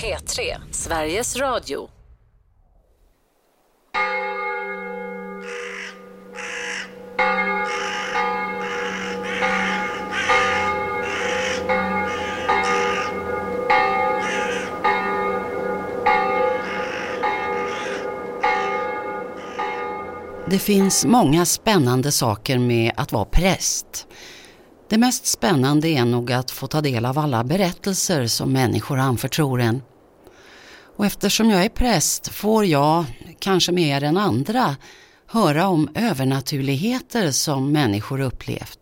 P3, Sveriges Radio. Det finns många spännande saker med att vara präst. Det mest spännande är nog att få ta del av alla berättelser som människor anförtror en. Och eftersom jag är präst får jag, kanske mer än andra, höra om övernaturligheter som människor upplevt.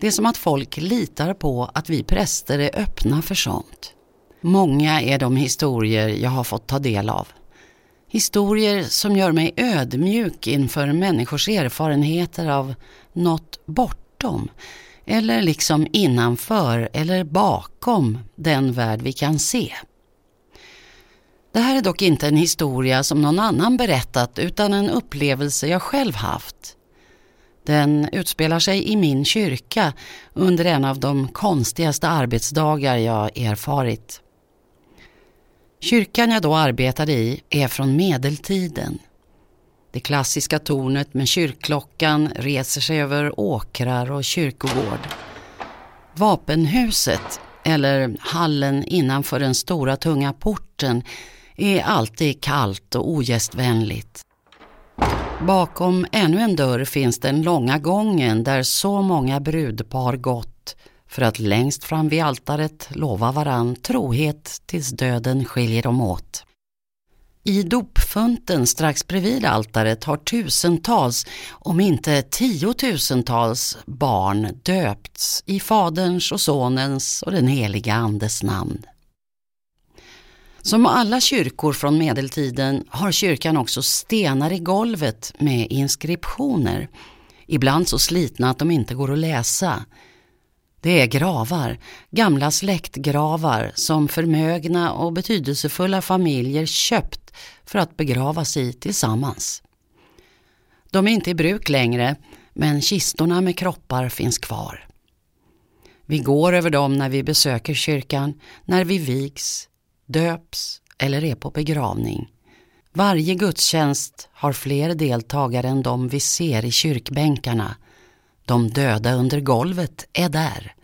Det är som att folk litar på att vi präster är öppna för sånt. Många är de historier jag har fått ta del av. Historier som gör mig ödmjuk inför människors erfarenheter av något bortom eller liksom innanför eller bakom den värld vi kan se. Det här är dock inte en historia som någon annan berättat utan en upplevelse jag själv haft. Den utspelar sig i min kyrka under en av de konstigaste arbetsdagar jag erfarit. Kyrkan jag då arbetade i är från medeltiden. Det klassiska tornet med kyrkklockan reser sig över åkrar och kyrkogård. Vapenhuset, eller hallen innanför den stora tunga porten, är alltid kallt och ogästvänligt. Bakom ännu en dörr finns den långa gången där så många brudpar gått för att längst fram vid altaret lova varann trohet tills döden skiljer dem åt. I dopfunten strax bredvid altaret har tusentals, om inte tiotusentals barn döpts i Faderns och Sonens och den heliga Andes namn. Som alla kyrkor från medeltiden har kyrkan också stenar i golvet med inskriptioner, ibland så slitna att de inte går att läsa. Det är gravar, gamla släktgravar som förmögna och betydelsefulla familjer köpt för att begravas i tillsammans. De är inte i bruk längre, men kistorna med kroppar finns kvar. Vi går över dem när vi besöker kyrkan, när vi vigs, döps eller är på begravning. Varje gudstjänst har fler deltagare än de vi ser i kyrkbänkarna. De döda under golvet är där,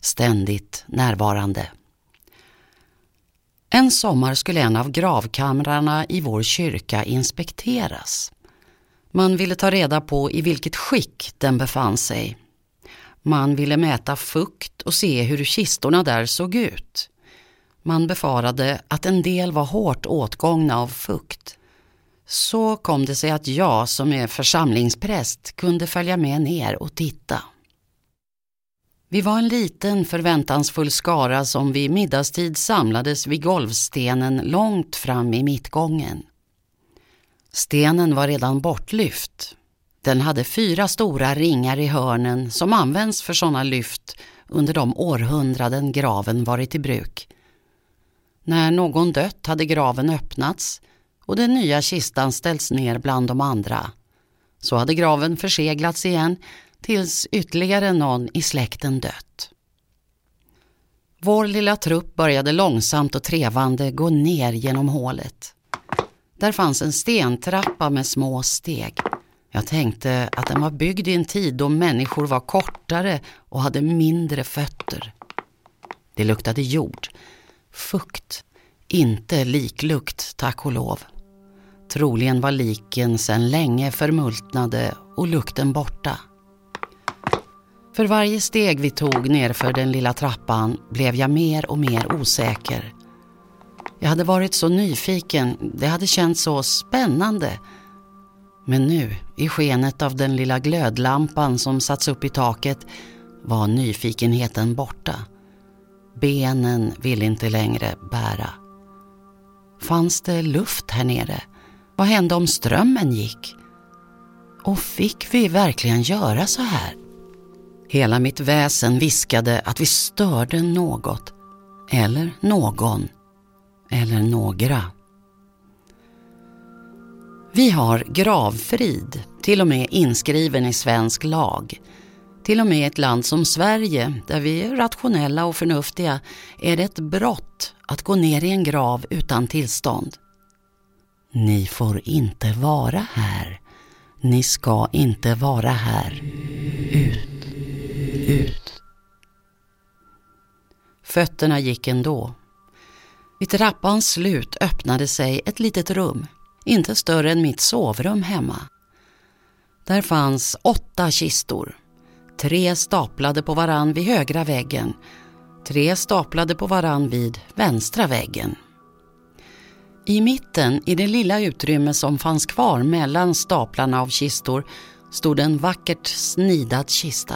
ständigt närvarande. En sommar skulle en av gravkamrarna i vår kyrka inspekteras. Man ville ta reda på i vilket skick den befann sig. Man ville mäta fukt och se hur kistorna där såg ut. Man befarade att en del var hårt åtgångna av fukt. Så kom det sig att jag som är församlingspräst kunde följa med ner och titta. Vi var en liten förväntansfull skara som vid middagstid samlades vid golvstenen långt fram i mittgången. Stenen var redan bortlyft. Den hade fyra stora ringar i hörnen som används för sådana lyft under de århundraden graven varit i bruk. När någon dött hade graven öppnats och den nya kistan ställts ner bland de andra. Så hade graven förseglats igen tills ytterligare någon i släkten dött. Vår lilla trupp började långsamt och trevande gå ner genom hålet. Där fanns en stentrappa med små steg. Jag tänkte att den var byggd i en tid då människor var kortare och hade mindre fötter. Det luktade jord, fukt, inte liklukt tack och lov. Troligen var liken sedan länge förmultnade och lukten borta. För varje steg vi tog nerför den lilla trappan blev jag mer och mer osäker. Jag hade varit så nyfiken, det hade känts så spännande. Men nu, i skenet av den lilla glödlampan som satts upp i taket, var nyfikenheten borta. Benen ville inte längre bära. Fanns det luft här nere? Vad hände om strömmen gick? Och fick vi verkligen göra så här? Hela mitt väsen viskade att vi störde något, eller någon, eller några. Vi har gravfrid, till och med inskriven i svensk lag. Till och med i ett land som Sverige, där vi är rationella och förnuftiga, är det ett brott att gå ner i en grav utan tillstånd. Ni får inte vara här. Ni ska inte vara här. Ut, ut. Fötterna gick ändå. Vid trappans slut öppnade sig ett litet rum, inte större än mitt sovrum hemma. Där fanns åtta kistor. Tre staplade på varann vid högra väggen, tre staplade på varann vid vänstra väggen. I mitten, i det lilla utrymme som fanns kvar mellan staplarna av kistor, stod en vackert snidad kista.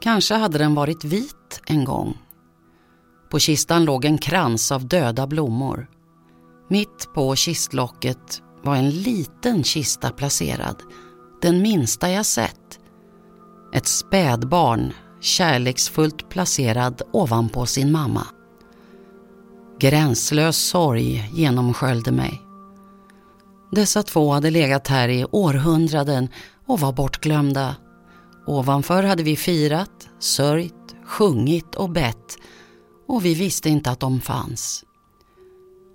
Kanske hade den varit vit en gång. På kistan låg en krans av döda blommor. Mitt på kistlocket var en liten kista placerad, den minsta jag sett. Ett spädbarn, kärleksfullt placerad ovanpå sin mamma. Gränslös sorg genomsköljde mig. Dessa två hade legat här i århundraden och var bortglömda. Ovanför hade vi firat, sörjt, sjungit och bett och vi visste inte att de fanns.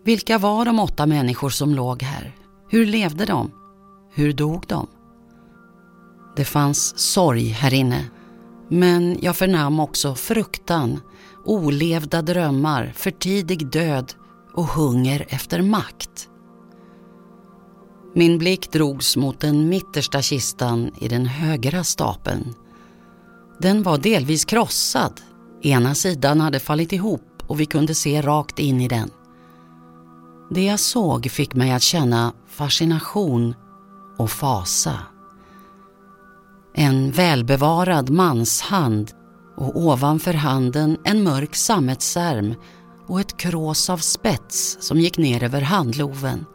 Vilka var de åtta människor som låg här? Hur levde de? Hur dog de? Det fanns sorg här inne, men jag förnam också fruktan, olevda drömmar, för tidig död och hunger efter makt. Min blick drogs mot den mittersta kistan i den högra stapeln. Den var delvis krossad. Ena sidan hade fallit ihop och vi kunde se rakt in i den. Det jag såg fick mig att känna fascination och fasa. En välbevarad manshand och ovanför handen en mörk sammetsärm och ett krås av spets som gick ner över handloven.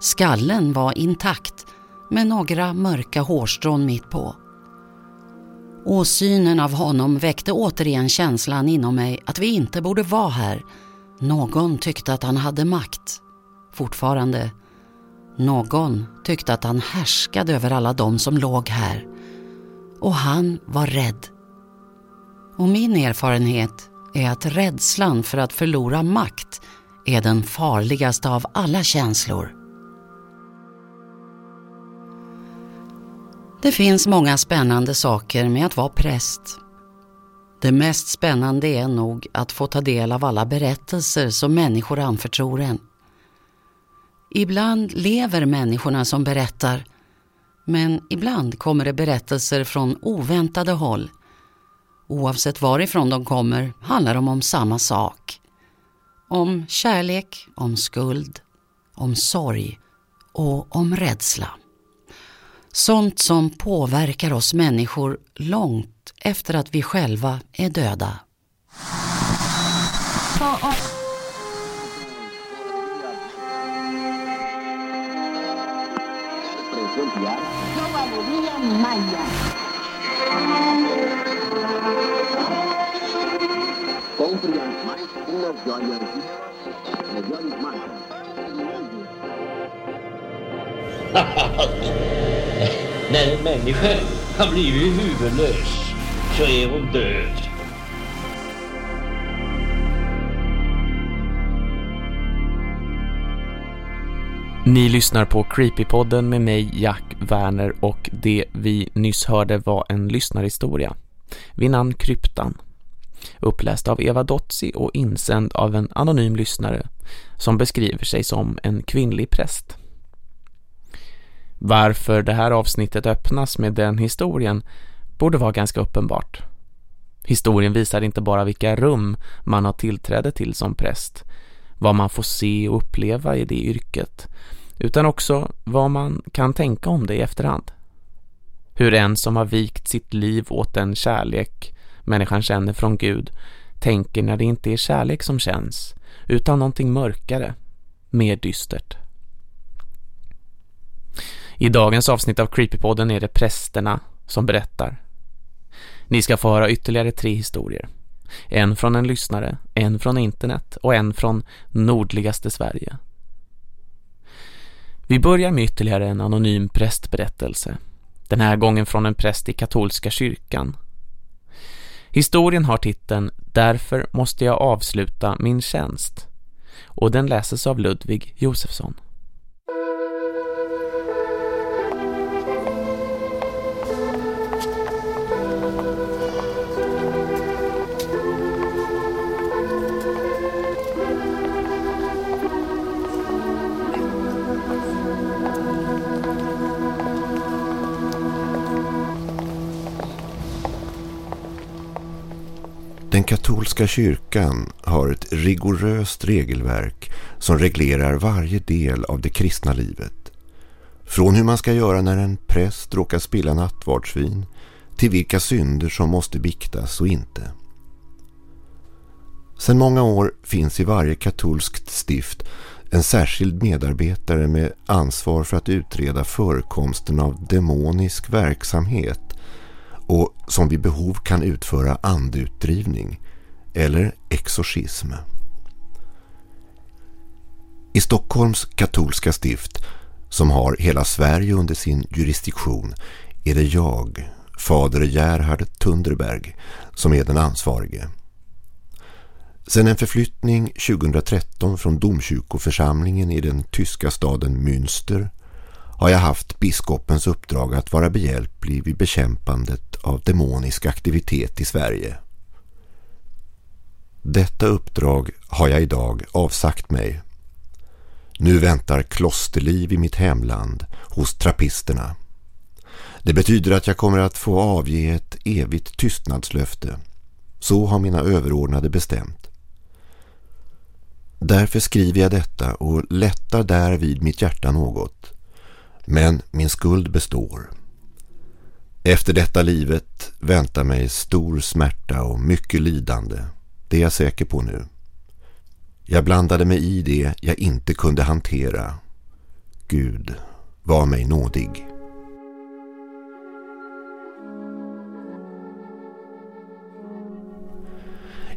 Skallen var intakt med några mörka hårstrån mitt på. Åsynen av honom väckte återigen känslan inom mig att vi inte borde vara här. Någon tyckte att han hade makt. Fortfarande. Någon tyckte att han härskade över alla de som låg här. Och han var rädd. Och min erfarenhet är att rädslan för att förlora makt är den farligaste av alla känslor. Det finns många spännande saker med att vara präst. Det mest spännande är nog att få ta del av alla berättelser som människor anförtror en. Ibland lever människorna som berättar, men ibland kommer det berättelser från oväntade håll. Oavsett varifrån de kommer handlar de om samma sak. Om kärlek, om skuld, om sorg och om rädsla. Sånt som påverkar oss människor långt efter att vi själva är döda. När en människa har blivit huvudlös så är hon död. Ni lyssnar på Creepypodden med mig Jack Werner och det vi nyss hörde var en lyssnarhistoria vid namn Kryptan. Uppläst av Eva Dotzi och insänd av en anonym lyssnare som beskriver sig som en kvinnlig präst. Varför det här avsnittet öppnas med den historien borde vara ganska uppenbart. Historien visar inte bara vilka rum man har tillträde till som präst, vad man får se och uppleva i det yrket, utan också vad man kan tänka om det i efterhand. Hur en som har vikt sitt liv åt den kärlek människan känner från Gud tänker när det inte är kärlek som känns, utan någonting mörkare, mer dystert. I dagens avsnitt av Creepypodden är det prästerna som berättar. Ni ska få höra ytterligare tre historier. En från en lyssnare, en från internet och en från nordligaste Sverige. Vi börjar med ytterligare en anonym prästberättelse. Den här gången från en präst i katolska kyrkan. Historien har titeln Därför måste jag avsluta min tjänst och den läses av Ludvig Josefsson. Den katolska kyrkan har ett rigoröst regelverk som reglerar varje del av det kristna livet. Från hur man ska göra när en präst råkar spilla nattvardsvin till vilka synder som måste biktas och inte. Sedan många år finns i varje katolskt stift en särskild medarbetare med ansvar för att utreda förekomsten av demonisk verksamhet och som vid behov kan utföra andutdrivning eller exorcism. I Stockholms katolska stift som har hela Sverige under sin jurisdiktion är det jag, fader Gerhard Tunderberg, som är den ansvarige. Sedan en förflyttning 2013 från domkyrkoförsamlingen i den tyska staden Münster har jag haft biskopens uppdrag att vara behjälplig vid bekämpandet av demonisk aktivitet i Sverige. Detta uppdrag har jag idag avsagt mig. Nu väntar klosterliv i mitt hemland hos trappisterna. Det betyder att jag kommer att få avge ett evigt tystnadslöfte. Så har mina överordnade bestämt. Därför skriver jag detta och lättar därvid mitt hjärta något. Men min skuld består. Efter detta livet väntar mig stor smärta och mycket lidande. Det är jag säker på nu. Jag blandade mig i det jag inte kunde hantera. Gud, var mig nådig.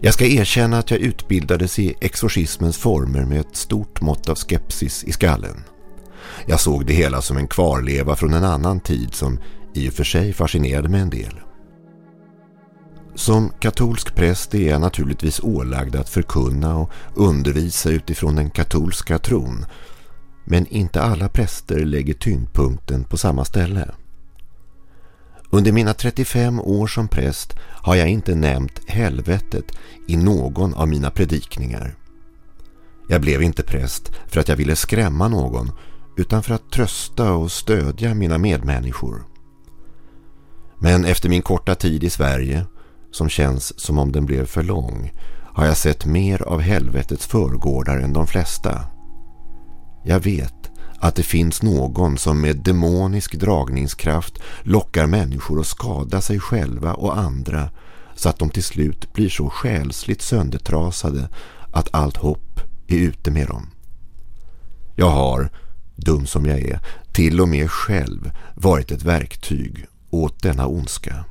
Jag ska erkänna att jag utbildades i exorcismens former med ett stort mått av skepsis i skallen. Jag såg det hela som en kvarleva från en annan tid som i och för sig fascinerade mig en del. Som katolsk präst är jag naturligtvis ålagd att förkunna och undervisa utifrån den katolska tron. Men inte alla präster lägger tyngdpunkten på samma ställe. Under mina 35 år som präst har jag inte nämnt helvetet i någon av mina predikningar. Jag blev inte präst för att jag ville skrämma någon utan för att trösta och stödja mina medmänniskor. Men efter min korta tid i Sverige, som känns som om den blev för lång, har jag sett mer av helvetets förgårdar än de flesta. Jag vet att det finns någon som med demonisk dragningskraft lockar människor att skada sig själva och andra så att de till slut blir så själsligt söndertrasade att allt hopp är ute med dem. Jag har, dum som jag är, till och med själv varit ett verktyg åt denna ondska.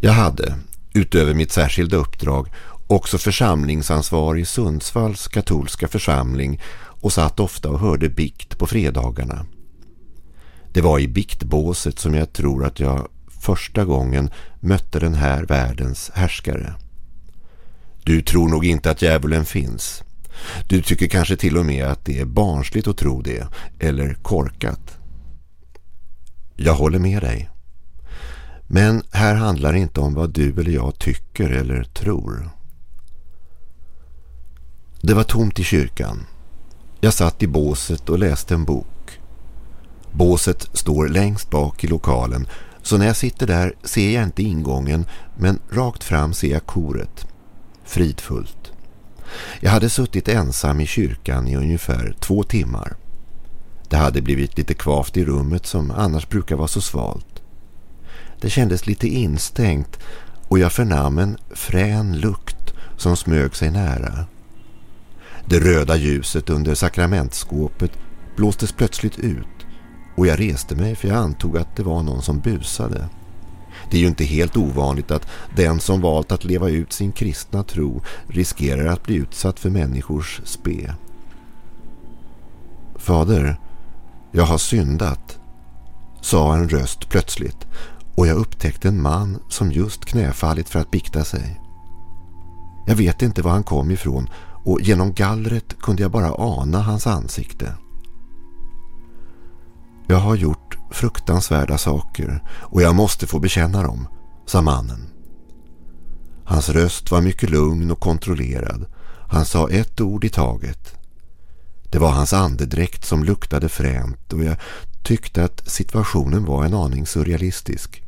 Jag hade, utöver mitt särskilda uppdrag, också församlingsansvar i Sundsvalls katolska församling och satt ofta och hörde bikt på fredagarna. Det var i biktbåset som jag tror att jag första gången mötte den här världens härskare. Du tror nog inte att djävulen finns. Du tycker kanske till och med att det är barnsligt att tro det, eller korkat. Jag håller med dig. Men här handlar det inte om vad du eller jag tycker eller tror. Det var tomt i kyrkan. Jag satt i båset och läste en bok. Båset står längst bak i lokalen så när jag sitter där ser jag inte ingången men rakt fram ser jag koret. Fridfullt. Jag hade suttit ensam i kyrkan i ungefär två timmar. Det hade blivit lite kvavt i rummet som annars brukar vara så svalt. Det kändes lite instängt och jag förnam en frän lukt som smög sig nära. Det röda ljuset under sakramentskåpet blåstes plötsligt ut och jag reste mig för jag antog att det var någon som busade. Det är ju inte helt ovanligt att den som valt att leva ut sin kristna tro riskerar att bli utsatt för människors spe. Fader, jag har syndat, sa en röst plötsligt och jag upptäckte en man som just knäfallit för att bikta sig. Jag vet inte var han kom ifrån och genom gallret kunde jag bara ana hans ansikte. Jag har gjort fruktansvärda saker och jag måste få bekänna dem, sa mannen. Hans röst var mycket lugn och kontrollerad. Han sa ett ord i taget. Det var hans andedräkt som luktade fränt och jag tyckte att situationen var en aning surrealistisk.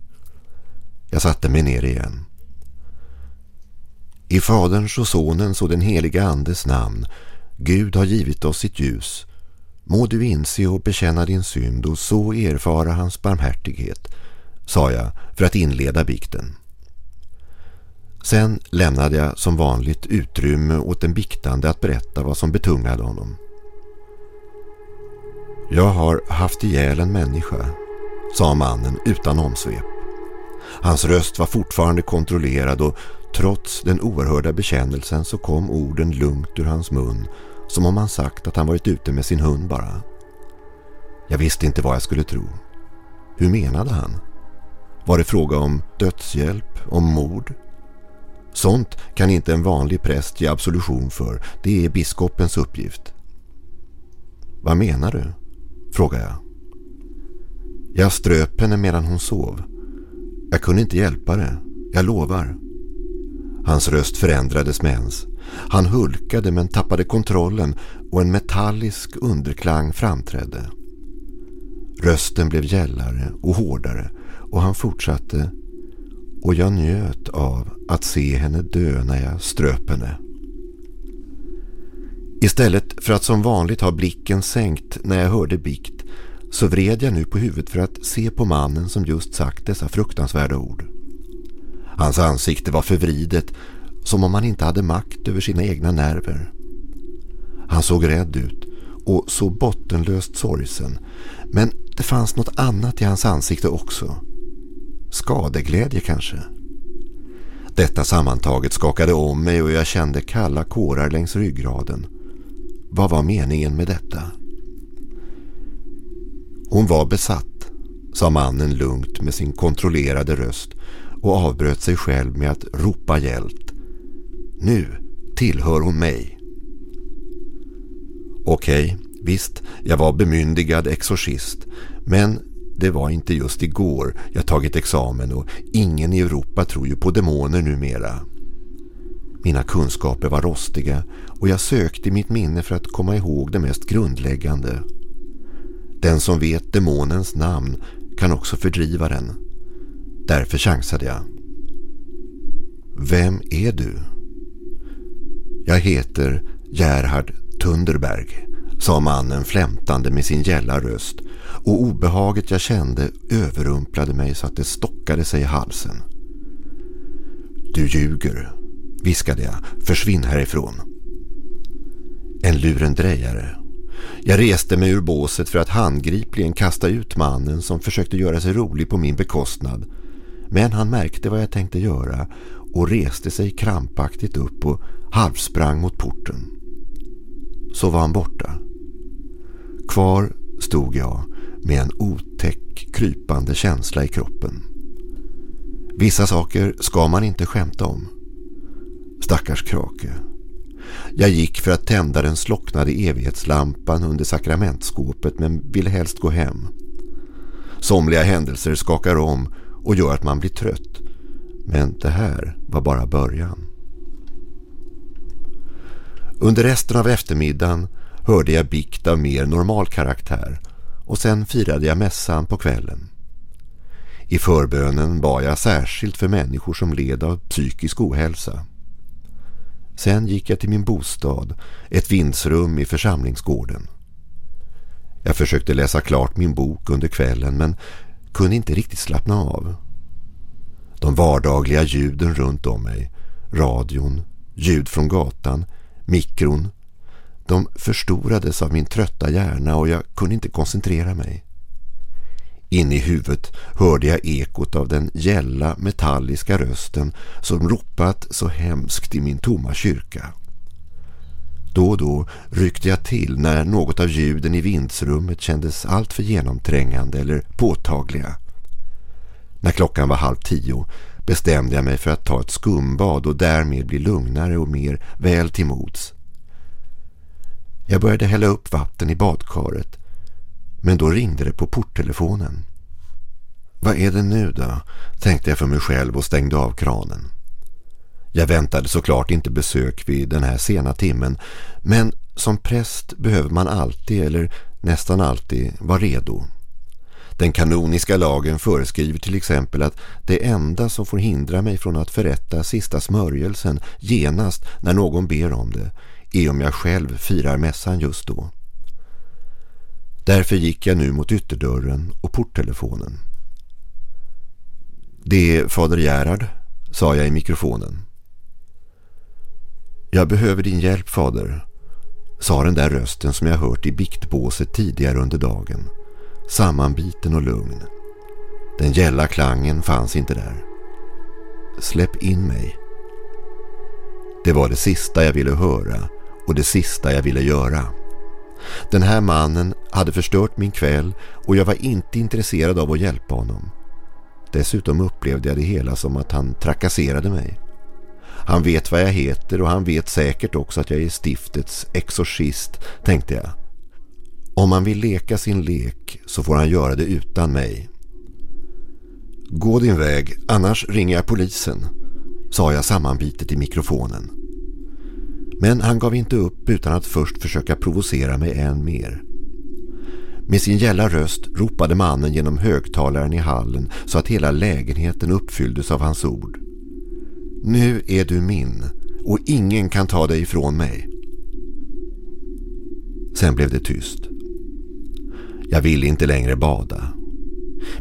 Jag satte mig ner igen. I faderns och sonens och den heliga andes namn Gud har givit oss sitt ljus. Må du inse och bekänna din synd och så erfara hans barmhärtighet, sa jag för att inleda bikten. Sen lämnade jag som vanligt utrymme åt den biktande att berätta vad som betungade honom. Jag har haft ihjäl en människa, sa mannen utan omsvep. Hans röst var fortfarande kontrollerad och trots den oerhörda bekännelsen så kom orden lugnt ur hans mun som om han sagt att han varit ute med sin hund bara. Jag visste inte vad jag skulle tro. Hur menade han? Var det fråga om dödshjälp, om mord? Sånt kan inte en vanlig präst ge absolution för. Det är biskopens uppgift. Vad menar du? frågade jag. Jag ströp henne medan hon sov. Jag kunde inte hjälpa det. Jag lovar. Hans röst förändrades med ens. Han hulkade men tappade kontrollen och en metallisk underklang framträdde. Rösten blev gällare och hårdare och han fortsatte och jag njöt av att se henne dö när jag ströp henne. Istället för att som vanligt ha blicken sänkt när jag hörde bikt så vred jag nu på huvudet för att se på mannen som just sagt dessa fruktansvärda ord. Hans ansikte var förvridet som om han inte hade makt över sina egna nerver. Han såg rädd ut och så bottenlöst sorgsen men det fanns något annat i hans ansikte också. Skadeglädje kanske. Detta sammantaget skakade om mig och jag kände kalla kårar längs ryggraden. Vad var meningen med detta? Hon var besatt, sa mannen lugnt med sin kontrollerade röst och avbröt sig själv med att ropa hjälp. Nu tillhör hon mig. Okej, visst, jag var bemyndigad exorcist, men det var inte just igår jag tagit examen och ingen i Europa tror ju på demoner numera. Mina kunskaper var rostiga och jag sökte i mitt minne för att komma ihåg det mest grundläggande. Den som vet demonens namn kan också fördriva den. Därför chansade jag. Vem är du? Jag heter Gerhard Tunderberg, sa mannen flämtande med sin gälla röst och obehaget jag kände överrumplade mig så att det stockade sig i halsen. Du ljuger, viskade jag. Försvinn härifrån. En lurendrejare. Jag reste mig ur båset för att handgripligen kasta ut mannen som försökte göra sig rolig på min bekostnad. Men han märkte vad jag tänkte göra och reste sig krampaktigt upp och halvsprang mot porten. Så var han borta. Kvar stod jag med en otäck krypande känsla i kroppen. Vissa saker ska man inte skämta om. Stackars krake. Jag gick för att tända den slocknade evighetslampan under sakramentskåpet men ville helst gå hem. Somliga händelser skakar om och gör att man blir trött. Men det här var bara början. Under resten av eftermiddagen hörde jag bikt av mer normal karaktär och sen firade jag mässan på kvällen. I förbönen bad jag särskilt för människor som led av psykisk ohälsa. Sen gick jag till min bostad, ett vindsrum i församlingsgården. Jag försökte läsa klart min bok under kvällen men kunde inte riktigt slappna av. De vardagliga ljuden runt om mig, radion, ljud från gatan, mikron, de förstorades av min trötta hjärna och jag kunde inte koncentrera mig. In i huvudet hörde jag ekot av den gälla metalliska rösten som ropat så hemskt i min tomma kyrka. Då och då ryckte jag till när något av ljuden i vindsrummet kändes alltför genomträngande eller påtagliga. När klockan var halv tio bestämde jag mig för att ta ett skumbad och därmed bli lugnare och mer väl till mods. Jag började hälla upp vatten i badkaret men då ringde det på porttelefonen. Vad är det nu då? tänkte jag för mig själv och stängde av kranen. Jag väntade såklart inte besök vid den här sena timmen men som präst behöver man alltid eller nästan alltid vara redo. Den kanoniska lagen föreskriver till exempel att det enda som får hindra mig från att förrätta sista smörjelsen genast när någon ber om det är om jag själv firar mässan just då. Därför gick jag nu mot ytterdörren och porttelefonen. Det är fader Gerhard, sa jag i mikrofonen. Jag behöver din hjälp, fader, sa den där rösten som jag hört i biktbåset tidigare under dagen. Sammanbiten och lugn. Den gälla klangen fanns inte där. Släpp in mig. Det var det sista jag ville höra och det sista jag ville göra. Den här mannen hade förstört min kväll och jag var inte intresserad av att hjälpa honom. Dessutom upplevde jag det hela som att han trakasserade mig. Han vet vad jag heter och han vet säkert också att jag är stiftets exorcist, tänkte jag. Om han vill leka sin lek så får han göra det utan mig. Gå din väg, annars ringer jag polisen, sa jag sammanbitet i mikrofonen. Men han gav inte upp utan att först försöka provocera mig än mer. Med sin gälla röst ropade mannen genom högtalaren i hallen så att hela lägenheten uppfylldes av hans ord. Nu är du min och ingen kan ta dig ifrån mig. Sen blev det tyst. Jag ville inte längre bada.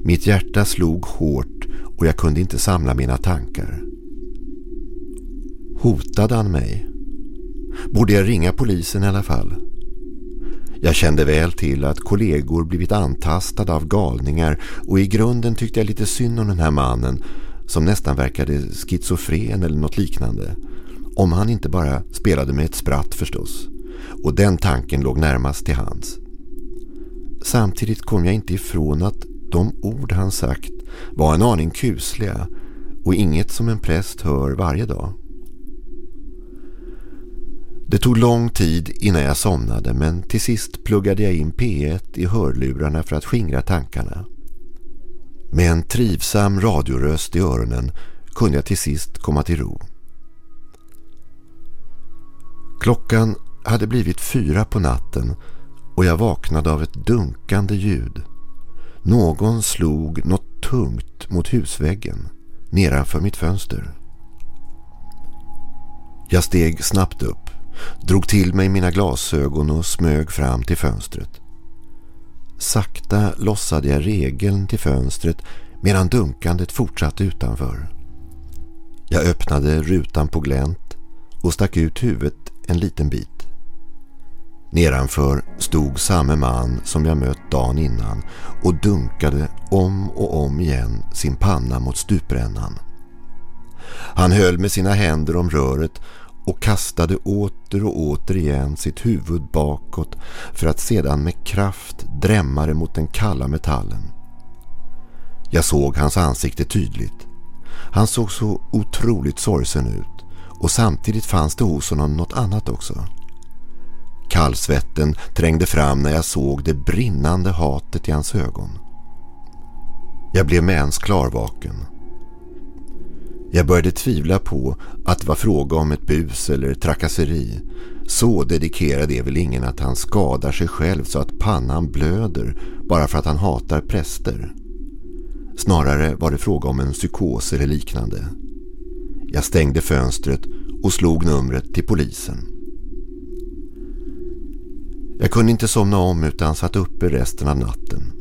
Mitt hjärta slog hårt och jag kunde inte samla mina tankar. Hotade han mig? Borde jag ringa polisen i alla fall? Jag kände väl till att kollegor blivit antastade av galningar och i grunden tyckte jag lite synd om den här mannen som nästan verkade schizofren eller något liknande. Om han inte bara spelade med ett spratt förstås. Och den tanken låg närmast till hans. Samtidigt kom jag inte ifrån att de ord han sagt var en aning kusliga och inget som en präst hör varje dag. Det tog lång tid innan jag somnade men till sist pluggade jag in P1 i hörlurarna för att skingra tankarna. Med en trivsam radioröst i öronen kunde jag till sist komma till ro. Klockan hade blivit fyra på natten och jag vaknade av ett dunkande ljud. Någon slog något tungt mot husväggen nedanför mitt fönster. Jag steg snabbt upp, drog till mig mina glasögon och smög fram till fönstret. Sakta lossade jag regeln till fönstret medan dunkandet fortsatte utanför. Jag öppnade rutan på glänt och stack ut huvudet en liten bit. Nedanför stod samme man som jag mött dagen innan och dunkade om och om igen sin panna mot stuprännan. Han höll med sina händer om röret och kastade åter och åter igen sitt huvud bakåt för att sedan med kraft drämma det mot den kalla metallen. Jag såg hans ansikte tydligt. Han såg så otroligt sorgsen ut och samtidigt fanns det hos honom något annat också. Kallsvetten trängde fram när jag såg det brinnande hatet i hans ögon. Jag blev med ens klarvaken. Jag började tvivla på att det var fråga om ett bus eller trakasseri. Så dedikerad är väl ingen att han skadar sig själv så att pannan blöder bara för att han hatar präster. Snarare var det fråga om en psykos eller liknande. Jag stängde fönstret och slog numret till polisen. Jag kunde inte somna om utan satt uppe resten av natten.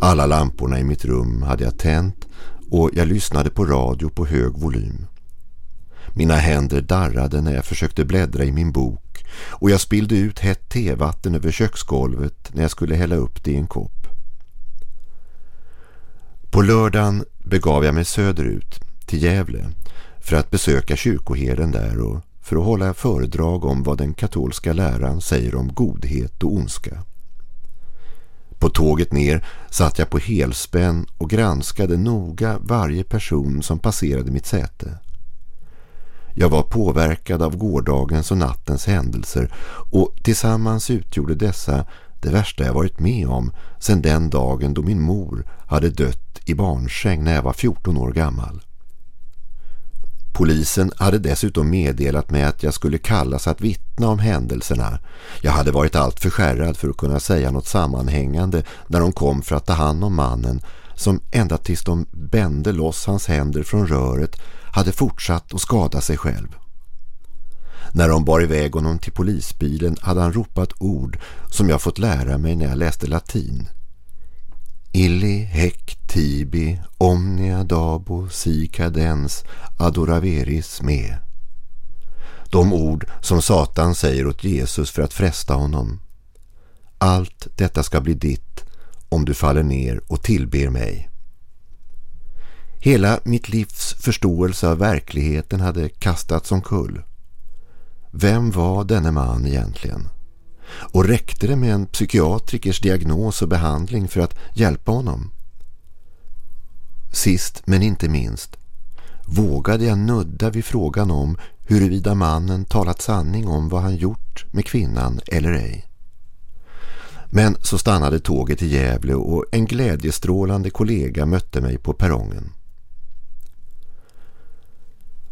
Alla lamporna i mitt rum hade jag tänt och jag lyssnade på radio på hög volym. Mina händer darrade när jag försökte bläddra i min bok och jag spillde ut hett tevatten över köksgolvet när jag skulle hälla upp det i en kopp. På lördagen begav jag mig söderut till Gävle för att besöka kyrkoherden där och för att hålla föredrag om vad den katolska läran säger om godhet och ondska. På tåget ner satt jag på helspänn och granskade noga varje person som passerade mitt säte. Jag var påverkad av gårdagens och nattens händelser och tillsammans utgjorde dessa det värsta jag varit med om sedan den dagen då min mor hade dött i barnsäng när jag var 14 år gammal. Polisen hade dessutom meddelat mig att jag skulle kallas att vittna om händelserna. Jag hade varit allt för skärrad för att kunna säga något sammanhängande när de kom för att ta hand om mannen som ända tills de bände loss hans händer från röret hade fortsatt att skada sig själv. När de bar iväg honom till polisbilen hade han ropat ord som jag fått lära mig när jag läste latin. Illi hec tibi omnia dabo si cadens adoraveris me. De ord som Satan säger åt Jesus för att fresta honom. Allt detta ska bli ditt om du faller ner och tillber mig. Hela mitt livs förståelse av verkligheten hade kastats omkull. Vem var denne man egentligen? Och räckte det med en psykiatrikers diagnos och behandling för att hjälpa honom? Sist men inte minst vågade jag nudda vid frågan om huruvida mannen talat sanning om vad han gjort med kvinnan eller ej. Men så stannade tåget i Gävle och en glädjestrålande kollega mötte mig på perrongen.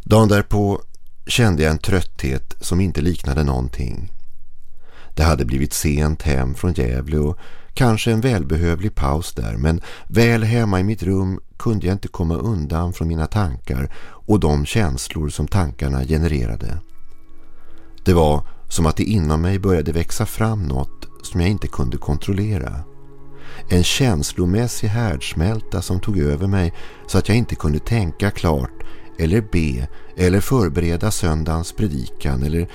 Dagen därpå kände jag en trötthet som inte liknade någonting. Det hade blivit sent hem från Gävle och kanske en välbehövlig paus där men väl hemma i mitt rum kunde jag inte komma undan från mina tankar och de känslor som tankarna genererade. Det var som att det inom mig började växa fram något som jag inte kunde kontrollera. En känslomässig härdsmälta som tog över mig så att jag inte kunde tänka klart eller be eller förbereda söndagens predikan eller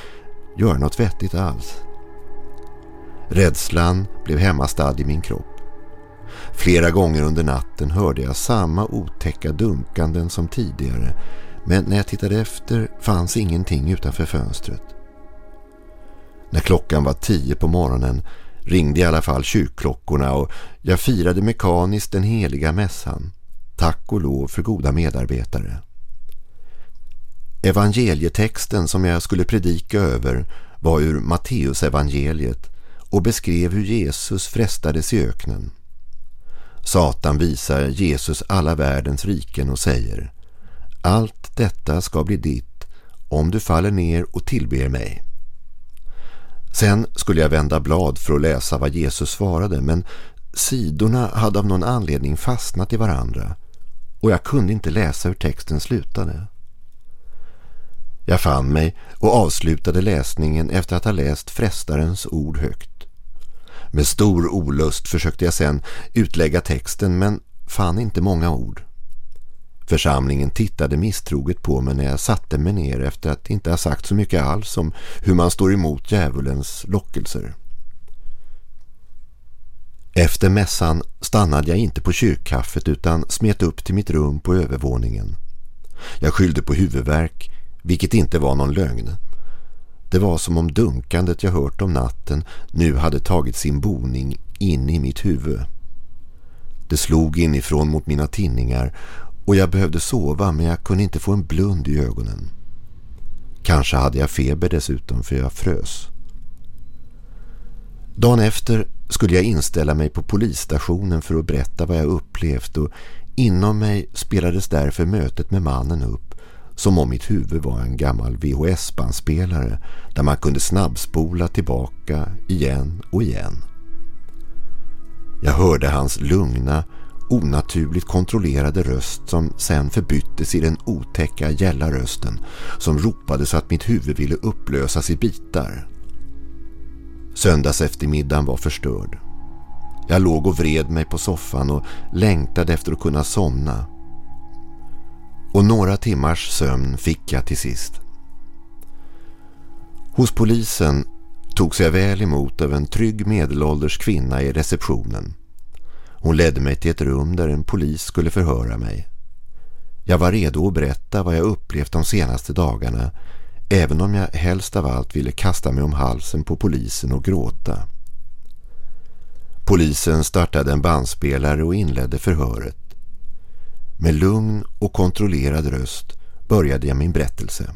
göra något vettigt alls. Rädslan blev hemmastad i min kropp. Flera gånger under natten hörde jag samma otäcka dunkanden som tidigare men när jag tittade efter fanns ingenting utanför fönstret. När klockan var tio på morgonen ringde i alla fall kyrkklockorna och jag firade mekaniskt den heliga mässan. Tack och lov för goda medarbetare. Evangelietexten som jag skulle predika över var ur Matteus evangeliet och beskrev hur Jesus frestades i öknen. Satan visar Jesus alla världens riken och säger Allt detta ska bli ditt om du faller ner och tillber mig. Sen skulle jag vända blad för att läsa vad Jesus svarade men sidorna hade av någon anledning fastnat i varandra och jag kunde inte läsa hur texten slutade. Jag fann mig och avslutade läsningen efter att ha läst frestarens ord högt. Med stor olust försökte jag sen utlägga texten men fann inte många ord. Församlingen tittade misstroget på mig när jag satte mig ner efter att inte ha sagt så mycket alls om hur man står emot djävulens lockelser. Efter mässan stannade jag inte på kyrkkaffet utan smet upp till mitt rum på övervåningen. Jag skyllde på huvudvärk, vilket inte var någon lögn. Det var som om dunkandet jag hört om natten nu hade tagit sin boning in i mitt huvud. Det slog inifrån mot mina tinningar och jag behövde sova men jag kunde inte få en blund i ögonen. Kanske hade jag feber dessutom för jag frös. Dagen efter skulle jag inställa mig på polisstationen för att berätta vad jag upplevt och inom mig spelades därför mötet med mannen upp som om mitt huvud var en gammal VHS-bandspelare där man kunde snabbspola tillbaka igen och igen. Jag hörde hans lugna, onaturligt kontrollerade röst som sen förbyttes i den otäcka gälla rösten som ropade så att mitt huvud ville upplösas i bitar. Söndags eftermiddagen var förstörd. Jag låg och vred mig på soffan och längtade efter att kunna somna och några timmars sömn fick jag till sist. Hos polisen togs jag väl emot av en trygg medelålders kvinna i receptionen. Hon ledde mig till ett rum där en polis skulle förhöra mig. Jag var redo att berätta vad jag upplevt de senaste dagarna även om jag helst av allt ville kasta mig om halsen på polisen och gråta. Polisen startade en bandspelare och inledde förhöret. Med lugn och kontrollerad röst började jag min berättelse.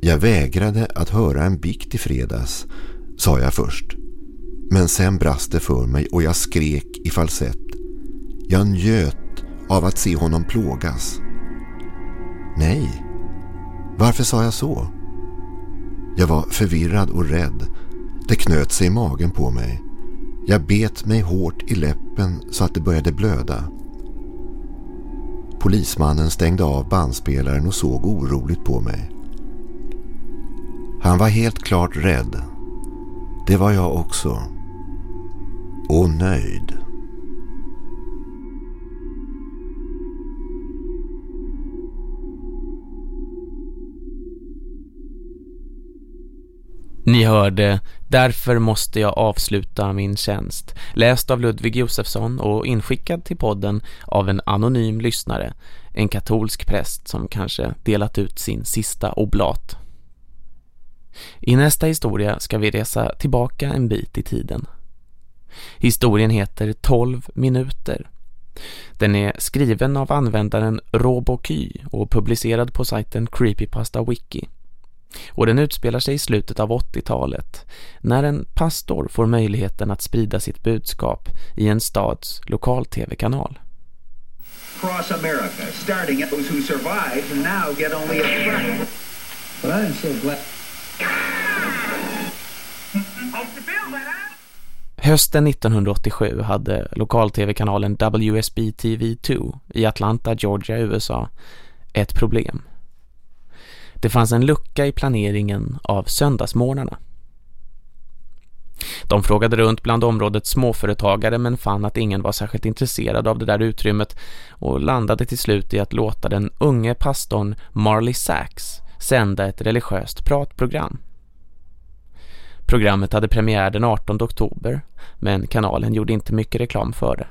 Jag vägrade att höra en bikt i fredags, sa jag först. Men sen brast det för mig och jag skrek i falsett. Jag njöt av att se honom plågas. Nej, varför sa jag så? Jag var förvirrad och rädd. Det knöt sig i magen på mig. Jag bet mig hårt i läppen så att det började blöda. Polismannen stängde av bandspelaren och såg oroligt på mig. Han var helt klart rädd. Det var jag också. Och nöjd. Ni hörde Därför måste jag avsluta min tjänst. Läst av Ludvig Josefsson och inskickad till podden av en anonym lyssnare. En katolsk präst som kanske delat ut sin sista oblat. I nästa historia ska vi resa tillbaka en bit i tiden. Historien heter 12 minuter. Den är skriven av användaren Roboky och publicerad på sajten Creepypasta Wiki. Och den utspelar sig i slutet av 80-talet när en pastor får möjligheten att sprida sitt budskap i en stads lokal-tv-kanal. Across America, starting at those who survived and now get only a fraction. But I'm so glad. Hösten 1987 hade lokal-tv-kanalen WSB-TV2 i Atlanta, Georgia, USA ett problem. Det fanns en lucka i planeringen av söndagsmorgnarna. De frågade runt bland områdets småföretagare men fann att ingen var särskilt intresserad av det där utrymmet och landade till slut i att låta den unge pastorn Marley Sachs sända ett religiöst pratprogram. Programmet hade premiär den 18 oktober men kanalen gjorde inte mycket reklam för det.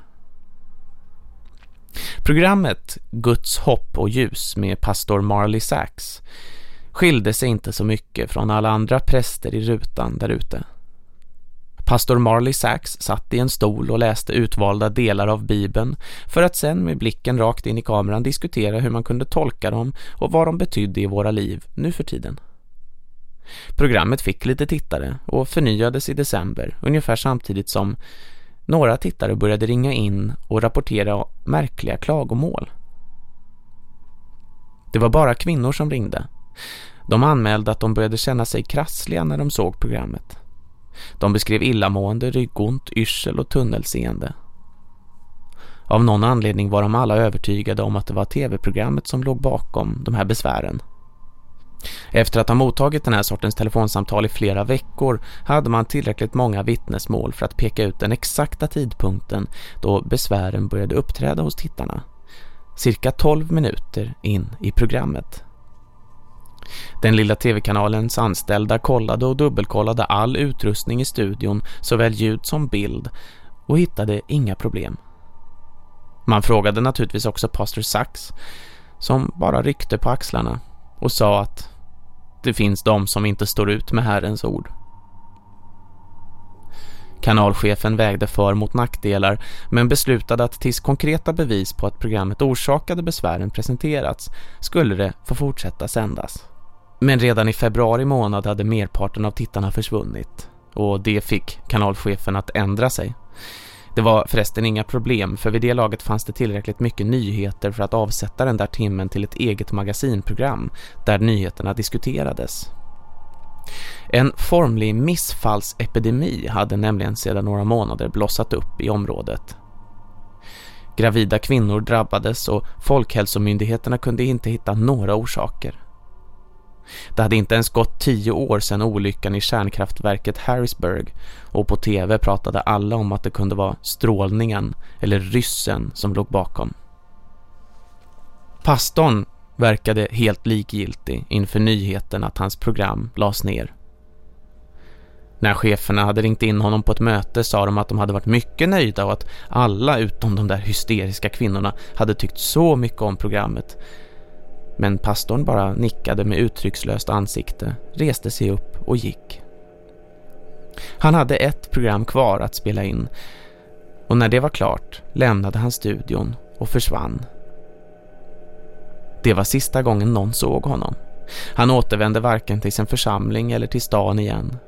Programmet Guds hopp och ljus med pastor Marley Sachs skilde sig inte så mycket från alla andra präster i rutan där ute. Pastor Marley Sachs satt i en stol och läste utvalda delar av Bibeln för att sen med blicken rakt in i kameran diskutera hur man kunde tolka dem och vad de betydde i våra liv nu för tiden. Programmet fick lite tittare och förnyades i december ungefär samtidigt som några tittare började ringa in och rapportera märkliga klagomål. Det var bara kvinnor som ringde de anmälde att de började känna sig krassliga när de såg programmet. De beskrev illamående, ryggont, yrsel och tunnelseende. Av någon anledning var de alla övertygade om att det var tv-programmet som låg bakom de här besvären. Efter att ha mottagit den här sortens telefonsamtal i flera veckor hade man tillräckligt många vittnesmål för att peka ut den exakta tidpunkten då besvären började uppträda hos tittarna. Cirka 12 minuter in i programmet. Den lilla tv-kanalens anställda kollade och dubbelkollade all utrustning i studion, såväl ljud som bild, och hittade inga problem. Man frågade naturligtvis också pastor Sachs, som bara ryckte på axlarna och sa att det finns de som inte står ut med Herrens ord. Kanalchefen vägde för mot nackdelar men beslutade att tills konkreta bevis på att programmet orsakade besvären presenterats skulle det få fortsätta sändas. Men redan i februari månad hade merparten av tittarna försvunnit och det fick kanalchefen att ändra sig. Det var förresten inga problem för vid det laget fanns det tillräckligt mycket nyheter för att avsätta den där timmen till ett eget magasinprogram där nyheterna diskuterades. En formlig missfallsepidemi hade nämligen sedan några månader blossat upp i området. Gravida kvinnor drabbades och folkhälsomyndigheterna kunde inte hitta några orsaker. Det hade inte ens gått tio år sedan olyckan i kärnkraftverket Harrisburg och på tv pratade alla om att det kunde vara strålningen eller ryssen som låg bakom. Pastorn verkade helt likgiltig inför nyheten att hans program lades ner. När cheferna hade ringt in honom på ett möte sa de att de hade varit mycket nöjda och att alla utom de där hysteriska kvinnorna hade tyckt så mycket om programmet men pastorn bara nickade med uttryckslöst ansikte, reste sig upp och gick. Han hade ett program kvar att spela in och när det var klart lämnade han studion och försvann. Det var sista gången någon såg honom. Han återvände varken till sin församling eller till stan igen.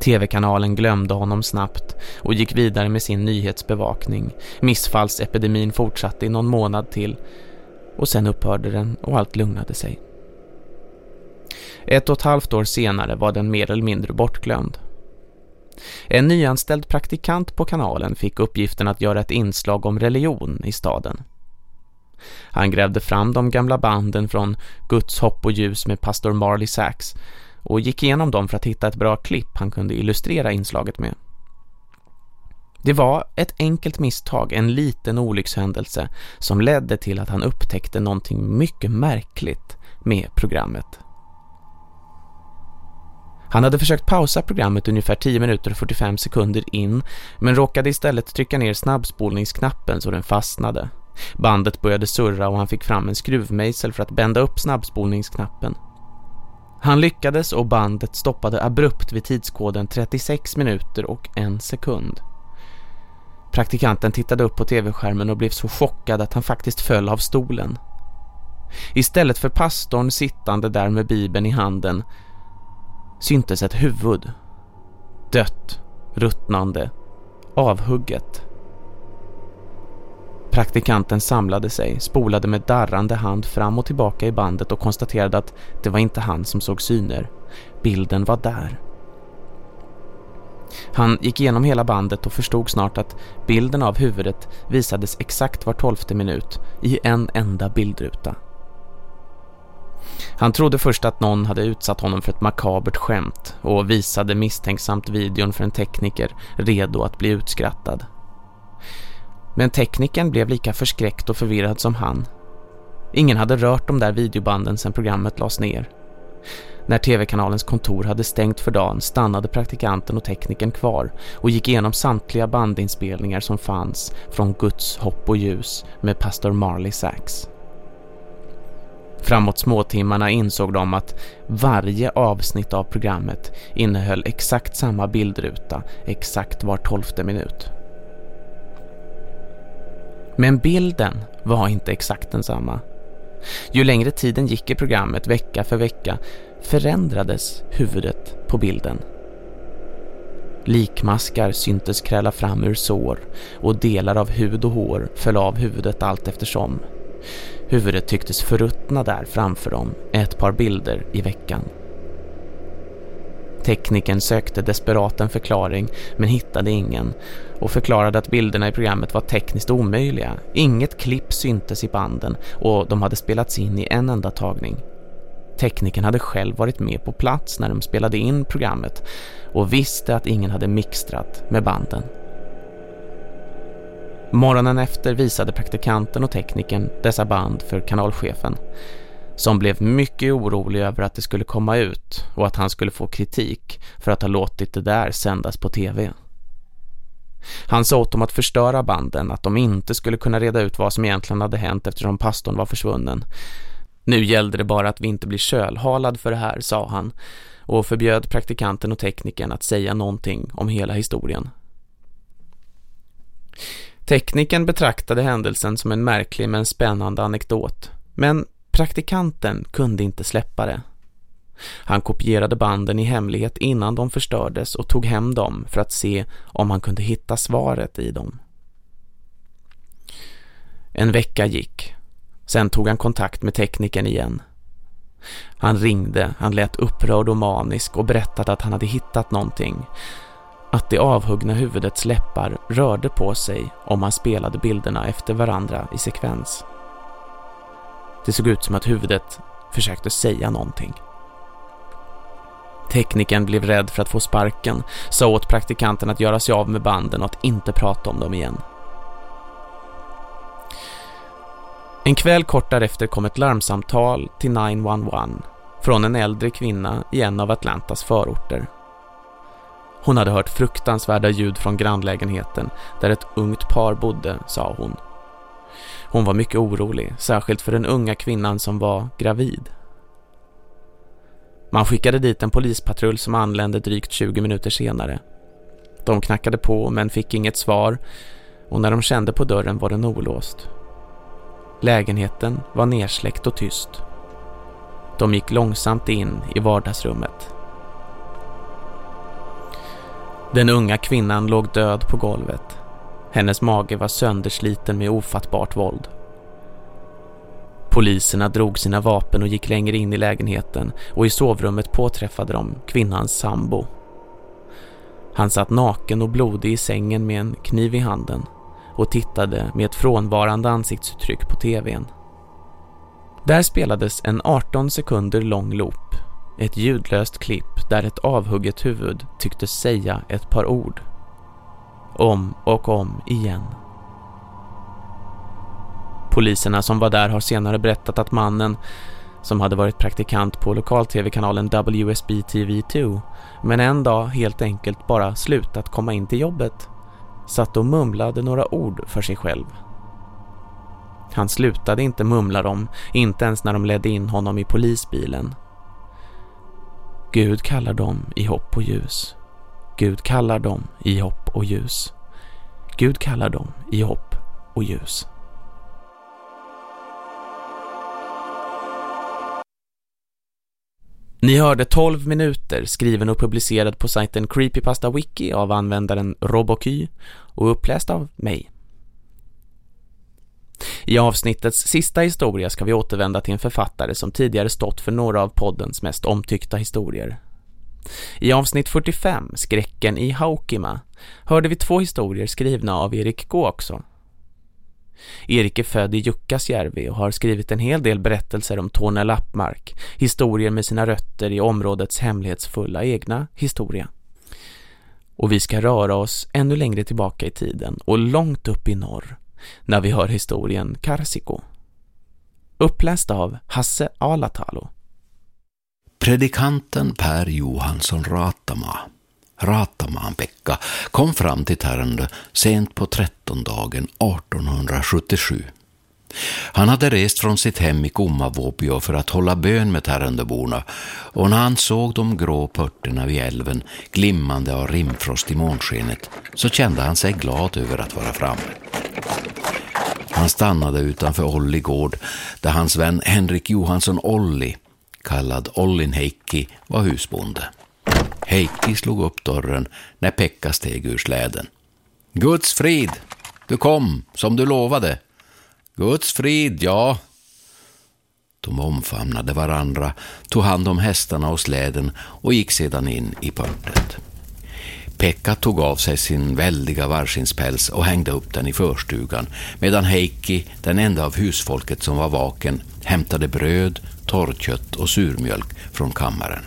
TV-kanalen glömde honom snabbt och gick vidare med sin nyhetsbevakning. Missfallsepidemin fortsatte i någon månad till och sen upphörde den och allt lugnade sig. Ett och ett halvt år senare var den mer eller mindre bortglömd. En nyanställd praktikant på kanalen fick uppgiften att göra ett inslag om religion i staden. Han grävde fram de gamla banden från Guds hopp och ljus med pastor Marley Sachs och gick igenom dem för att hitta ett bra klipp han kunde illustrera inslaget med. Det var ett enkelt misstag, en liten olyckshändelse som ledde till att han upptäckte någonting mycket märkligt med programmet. Han hade försökt pausa programmet ungefär 10 minuter och 45 sekunder in men råkade istället trycka ner snabbspolningsknappen så den fastnade. Bandet började surra och han fick fram en skruvmejsel för att bända upp snabbspolningsknappen. Han lyckades och bandet stoppade abrupt vid tidskoden 36 minuter och en sekund. Praktikanten tittade upp på tv-skärmen och blev så chockad att han faktiskt föll av stolen. Istället för pastorn sittande där med bibeln i handen syntes ett huvud. Dött, ruttnande, avhugget. Praktikanten samlade sig, spolade med darrande hand fram och tillbaka i bandet och konstaterade att det var inte han som såg syner. Bilden var där. Han gick igenom hela bandet och förstod snart att bilden av huvudet visades exakt var tolfte minut i en enda bildruta. Han trodde först att någon hade utsatt honom för ett makabert skämt och visade misstänksamt videon för en tekniker redo att bli utskrattad. Men tekniken blev lika förskräckt och förvirrad som han. Ingen hade rört de där videobanden sedan programmet lades ner. När tv-kanalens kontor hade stängt för dagen stannade praktikanten och tekniken kvar och gick igenom samtliga bandinspelningar som fanns från Guds hopp och ljus med pastor Marley Sachs. Framåt småtimmarna insåg de att varje avsnitt av programmet innehöll exakt samma bildruta exakt var tolfte minut. Men bilden var inte exakt densamma. Ju längre tiden gick i programmet vecka för vecka förändrades huvudet på bilden. Likmaskar syntes kräla fram ur sår och delar av hud och hår föll av huvudet allt eftersom. Huvudet tycktes förruttna där framför dem, ett par bilder i veckan. Tekniken sökte desperat en förklaring men hittade ingen och förklarade att bilderna i programmet var tekniskt omöjliga. Inget klipp syntes i banden och de hade spelats in i en enda tagning. Tekniken hade själv varit med på plats när de spelade in programmet och visste att ingen hade mixtrat med banden. Morgonen efter visade praktikanten och tekniken dessa band för kanalchefen som blev mycket orolig över att det skulle komma ut och att han skulle få kritik för att ha låtit det där sändas på tv. Han sa åt dem att förstöra banden, att de inte skulle kunna reda ut vad som egentligen hade hänt eftersom pastorn var försvunnen. Nu gällde det bara att vi inte blir kölhalad för det här, sa han och förbjöd praktikanten och teknikern att säga någonting om hela historien. Tekniken betraktade händelsen som en märklig men spännande anekdot. Men praktikanten kunde inte släppa det. Han kopierade banden i hemlighet innan de förstördes och tog hem dem för att se om han kunde hitta svaret i dem. En vecka gick. Sen tog han kontakt med tekniken igen. Han ringde, han lät upprörd och manisk och berättade att han hade hittat någonting att det avhuggna huvudets läppar rörde på sig om man spelade bilderna efter varandra i sekvens. Det såg ut som att huvudet försökte säga någonting. Tekniken blev rädd för att få sparken, sa åt praktikanten att göra sig av med banden och att inte prata om dem igen. En kväll kort därefter kom ett larmsamtal till 911 från en äldre kvinna i en av Atlantas förorter. Hon hade hört fruktansvärda ljud från grannlägenheten där ett ungt par bodde, sa hon. Hon var mycket orolig, särskilt för den unga kvinnan som var gravid. Man skickade dit en polispatrull som anlände drygt 20 minuter senare. De knackade på men fick inget svar och när de kände på dörren var den olåst. Lägenheten var nersläckt och tyst. De gick långsamt in i vardagsrummet. Den unga kvinnan låg död på golvet. Hennes mage var söndersliten med ofattbart våld. Poliserna drog sina vapen och gick längre in i lägenheten och i sovrummet påträffade de kvinnans sambo. Han satt naken och blodig i sängen med en kniv i handen och tittade med ett frånvarande ansiktsuttryck på tvn. Där spelades en 18 sekunder lång loop, ett ljudlöst klipp där ett avhugget huvud tycktes säga ett par ord. Om och om igen. Poliserna som var där har senare berättat att mannen, som hade varit praktikant på lokal-tv-kanalen WSB TV2, men en dag helt enkelt bara slutat komma in till jobbet, satt och mumlade några ord för sig själv. Han slutade inte mumla dem, inte ens när de ledde in honom i polisbilen. Gud kallar dem i hopp och ljus. Gud kallar dem i hopp och ljus. Gud kallar dem i hopp och ljus. Ni hörde 12 minuter skriven och publicerad på sajten Creepypasta Wiki av användaren Roboky och uppläst av mig. I avsnittets sista historia ska vi återvända till en författare som tidigare stått för några av poddens mest omtyckta historier. I avsnitt 45, Skräcken i Haukima, hörde vi två historier skrivna av Erik Gåksson. Erik är född i Jukkasjärvi och har skrivit en hel del berättelser om Torne Lappmark, historier med sina rötter i områdets hemlighetsfulla egna historia. Och vi ska röra oss ännu längre tillbaka i tiden och långt upp i norr när vi hör historien Karsiko. Uppläst av Hasse Alatalo. Predikanten Per Johansson Ratama, Ratamaan-Pekka, kom fram till Tärendö sent på trettondagen 1877. Han hade rest från sitt hem i Kummavuopio för att hålla bön med Tärendöborna och när han såg de grå pörterna vid älven glimmande av rimfrost i månskenet så kände han sig glad över att vara framme. Han stannade utanför Olli gård där hans vän Henrik Johansson Olli, kallad Ollinheikki, var husbonde. Heikki slog upp dörren när Pekka steg ur släden. Guds frid! Du kom, som du lovade. Guds frid, ja. De omfamnade varandra, tog hand om hästarna och släden och gick sedan in i pörtet. Pekka tog av sig sin väldiga varsinspäls och hängde upp den i förstugan, medan Heikki, den enda av husfolket som var vaken, hämtade bröd, torrkött och surmjölk från kammaren.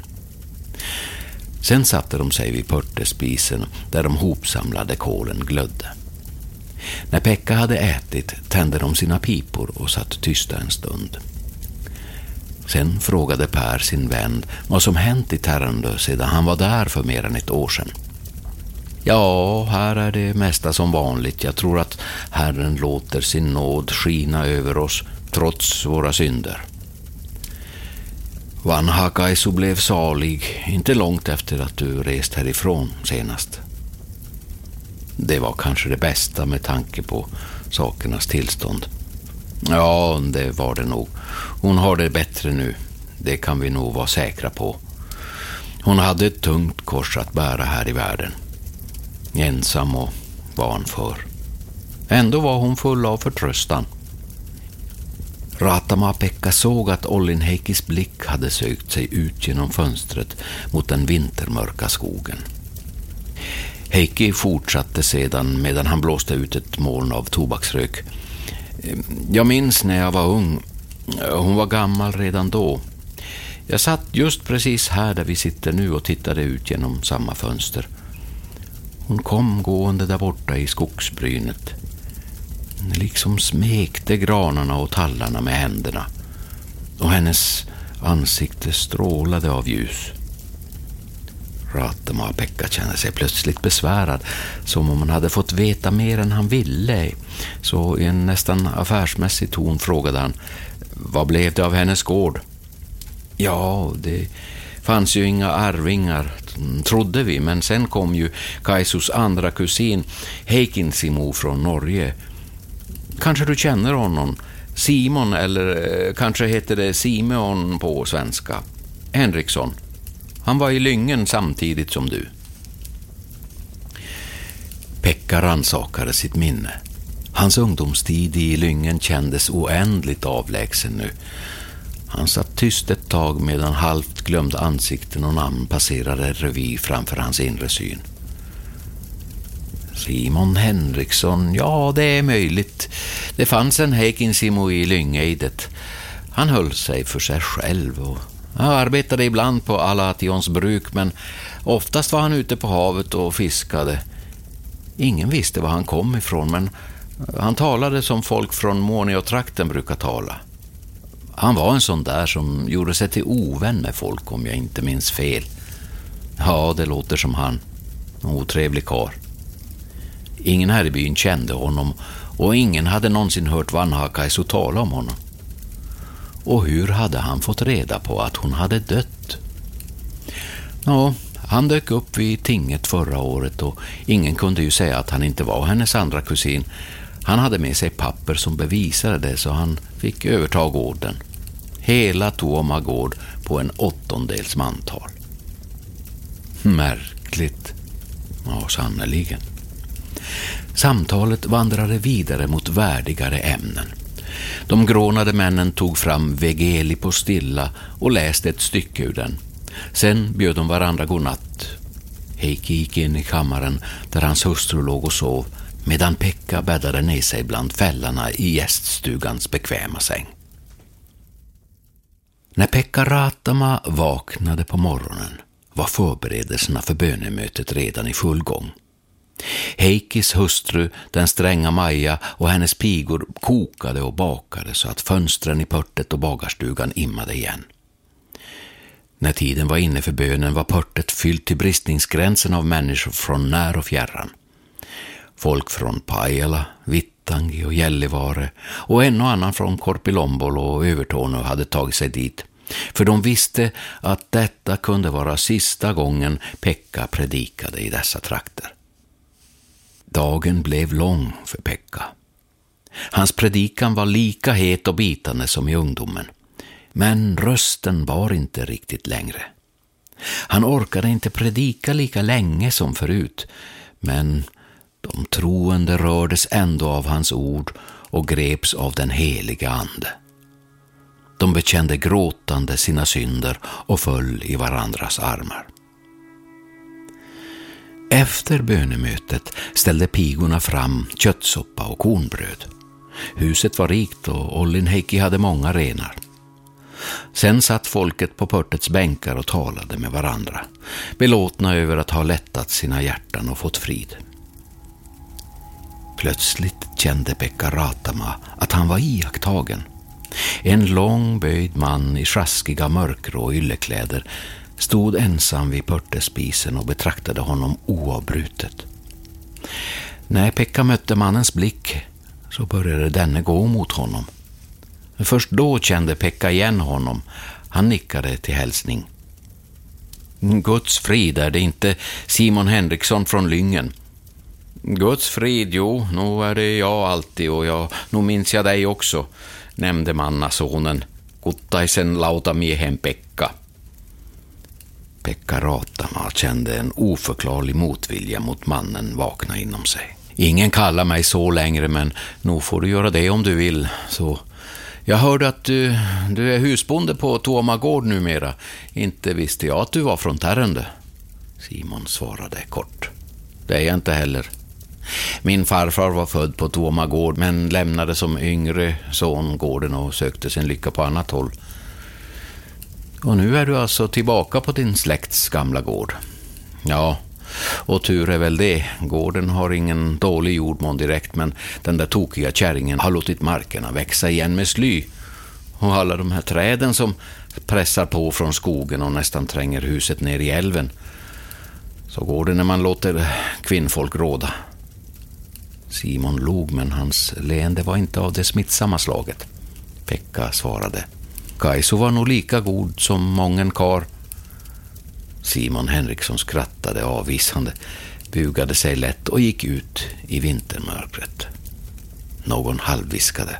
Sen satte de sig vid pörtespisen där de hopsamlade kolen glödde. När Pekka hade ätit tände de sina pipor och satt tysta en stund. Sen frågade Per sin vän vad som hänt i Tärendö sedan han var där för mer än ett år sedan. Ja, här är det mesta som vanligt. Jag tror att Herren låter sin nåd skina över oss trots våra synder. Vanhakaisu blev salig inte långt efter att du rest härifrån senast. Det var kanske det bästa med tanke på sakernas tillstånd. Ja, det var det nog. Hon har det bättre nu. Det kan vi nog vara säkra på. Hon hade ett tungt kors att bära här i världen ensam och vanför. Ändå var hon full av förtröstan. Ratama-Pekka såg att Ollin Heikis blick hade sökt sig ut genom fönstret mot den vintermörka skogen. Heikki fortsatte sedan medan han blåste ut ett moln av tobaksrök. Ehm, jag minns när jag var ung. Hon var gammal redan då. Jag satt just precis här där vi sitter nu och tittade ut genom samma fönster. Hon kom gående där borta i skogsbrynet. Liksom smekte granarna och tallarna med händerna. Och hennes ansikte strålade av ljus. Ratema-Pekka kände sig plötsligt besvärad, som om han hade fått veta mer än han ville. Så i en nästan affärsmässig ton frågade han, vad blev det av hennes gård? Ja, det fanns ju inga arvingar, trodde vi, men sen kom ju Kaisus andra kusin Heikinsimo från Norge. Kanske du känner honom? Simon, eller eh, kanske heter det Simeon på svenska. Henriksson. Han var i Lyngen samtidigt som du. Pekka rannsakade sitt minne. Hans ungdomstid i Lyngen kändes oändligt avlägsen nu. Han satt tyst ett tag medan halvt glömda ansikten och namn passerade revy framför hans inre syn. Simon Henriksson, ja det är möjligt. Det fanns en Heikinsimo i Lyngeidet. Han höll sig för sig själv och arbetade ibland på Alations bruk men oftast var han ute på havet och fiskade. Ingen visste var han kom ifrån men han talade som folk från Måneå-trakten brukar tala. Han var en sån där som gjorde sig till ovän med folk om jag inte minns fel. Ja, det låter som han. En otrevlig karl. Ingen här i byn kände honom och ingen hade någonsin hört Vanhakaisu tala om honom. Och hur hade han fått reda på att hon hade dött? Ja, han dök upp vid tinget förra året och ingen kunde ju säga att han inte var hennes andra kusin. Han hade med sig papper som bevisade det så han fick överta gården. Hela Tuoma gård på en åttondels mantal. Märkligt. Ja, sannerligen. Samtalet vandrade vidare mot värdigare ämnen. De grånade männen tog fram Vegeli på stilla och läste ett stycke ur den. Sen bjöd de varandra godnatt. Heikki gick in i kammaren där hans hustru låg och sov medan Pekka bäddade ner sig bland fällarna i gäststugans bekväma säng. När Pekka Ratama vaknade på morgonen var förberedelserna för bönemötet redan i full gång. Heikis hustru, den stränga Maja och hennes pigor kokade och bakade så att fönstren i pörtet och bagarstugan immade igen. När tiden var inne för bönen var pörtet fyllt till bristningsgränsen av människor från när och fjärran. Folk från Pajala, Vittangi och Gällivare och en och annan från Korpilombolo och Övertorneå hade tagit sig dit. För de visste att detta kunde vara sista gången Pekka predikade i dessa trakter. Dagen blev lång för Pekka. Hans predikan var lika het och bitande som i ungdomen. Men rösten var inte riktigt längre. Han orkade inte predika lika länge som förut, men de troende rördes ändå av hans ord och greps av den heliga Ande. De bekände gråtande sina synder och föll i varandras armar. Efter bönemötet ställde pigorna fram köttsoppa och kornbröd. Huset var rikt och Ollinheikki hade många renar. Sen satt folket på pörtets bänkar och talade med varandra, belåtna över att ha lättat sina hjärtan och fått frid. Plötsligt kände Pekka Ratama att han var iakttagen. En lång böjd man i sjaskiga mörkgrå yllekläder stod ensam vid pörtespisen och betraktade honom oavbrutet. När Pekka mötte mannens blick så började denne gå mot honom. Först då kände Pekka igen honom. Han nickade till hälsning. Mm, Guds frid, är det inte Simon Henriksson från Lyngen? Guds frid, jo, nog är det jag alltid och jag, nog minns jag dig också, nämnde mannasonen, Kuttaisen lautamiehen Pekka. Pekka Ratama kände en oförklarlig motvilja mot mannen vakna inom sig. Ingen kallar mig så längre, men nog får du göra det om du vill, så jag hörde att du, du är husbonde på Tuomagård numera. Inte visste jag att du var från Tärende. Simon svarade kort. Det är jag inte heller. Min farfar var född på Tuomagård men lämnade som yngre son gården och sökte sin lycka på annat håll. Och nu är du alltså tillbaka på din släkts gamla gård. Ja, och tur är väl det. Gården har ingen dålig jordmån direkt, men den där tokiga kärringen har låtit markerna växa igen med sly. Och alla de här träden som pressar på från skogen och nästan tränger huset ner i älven. Så går det när man låter kvinnfolk råda. Simon log, men hans leende var inte av det smittsamma slaget. Pekka svarade. Kaisu var nog lika god som mången kar. Simon Henriksson skrattade avvisande, bugade sig lätt och gick ut i vintermörkret. Någon halvviskade.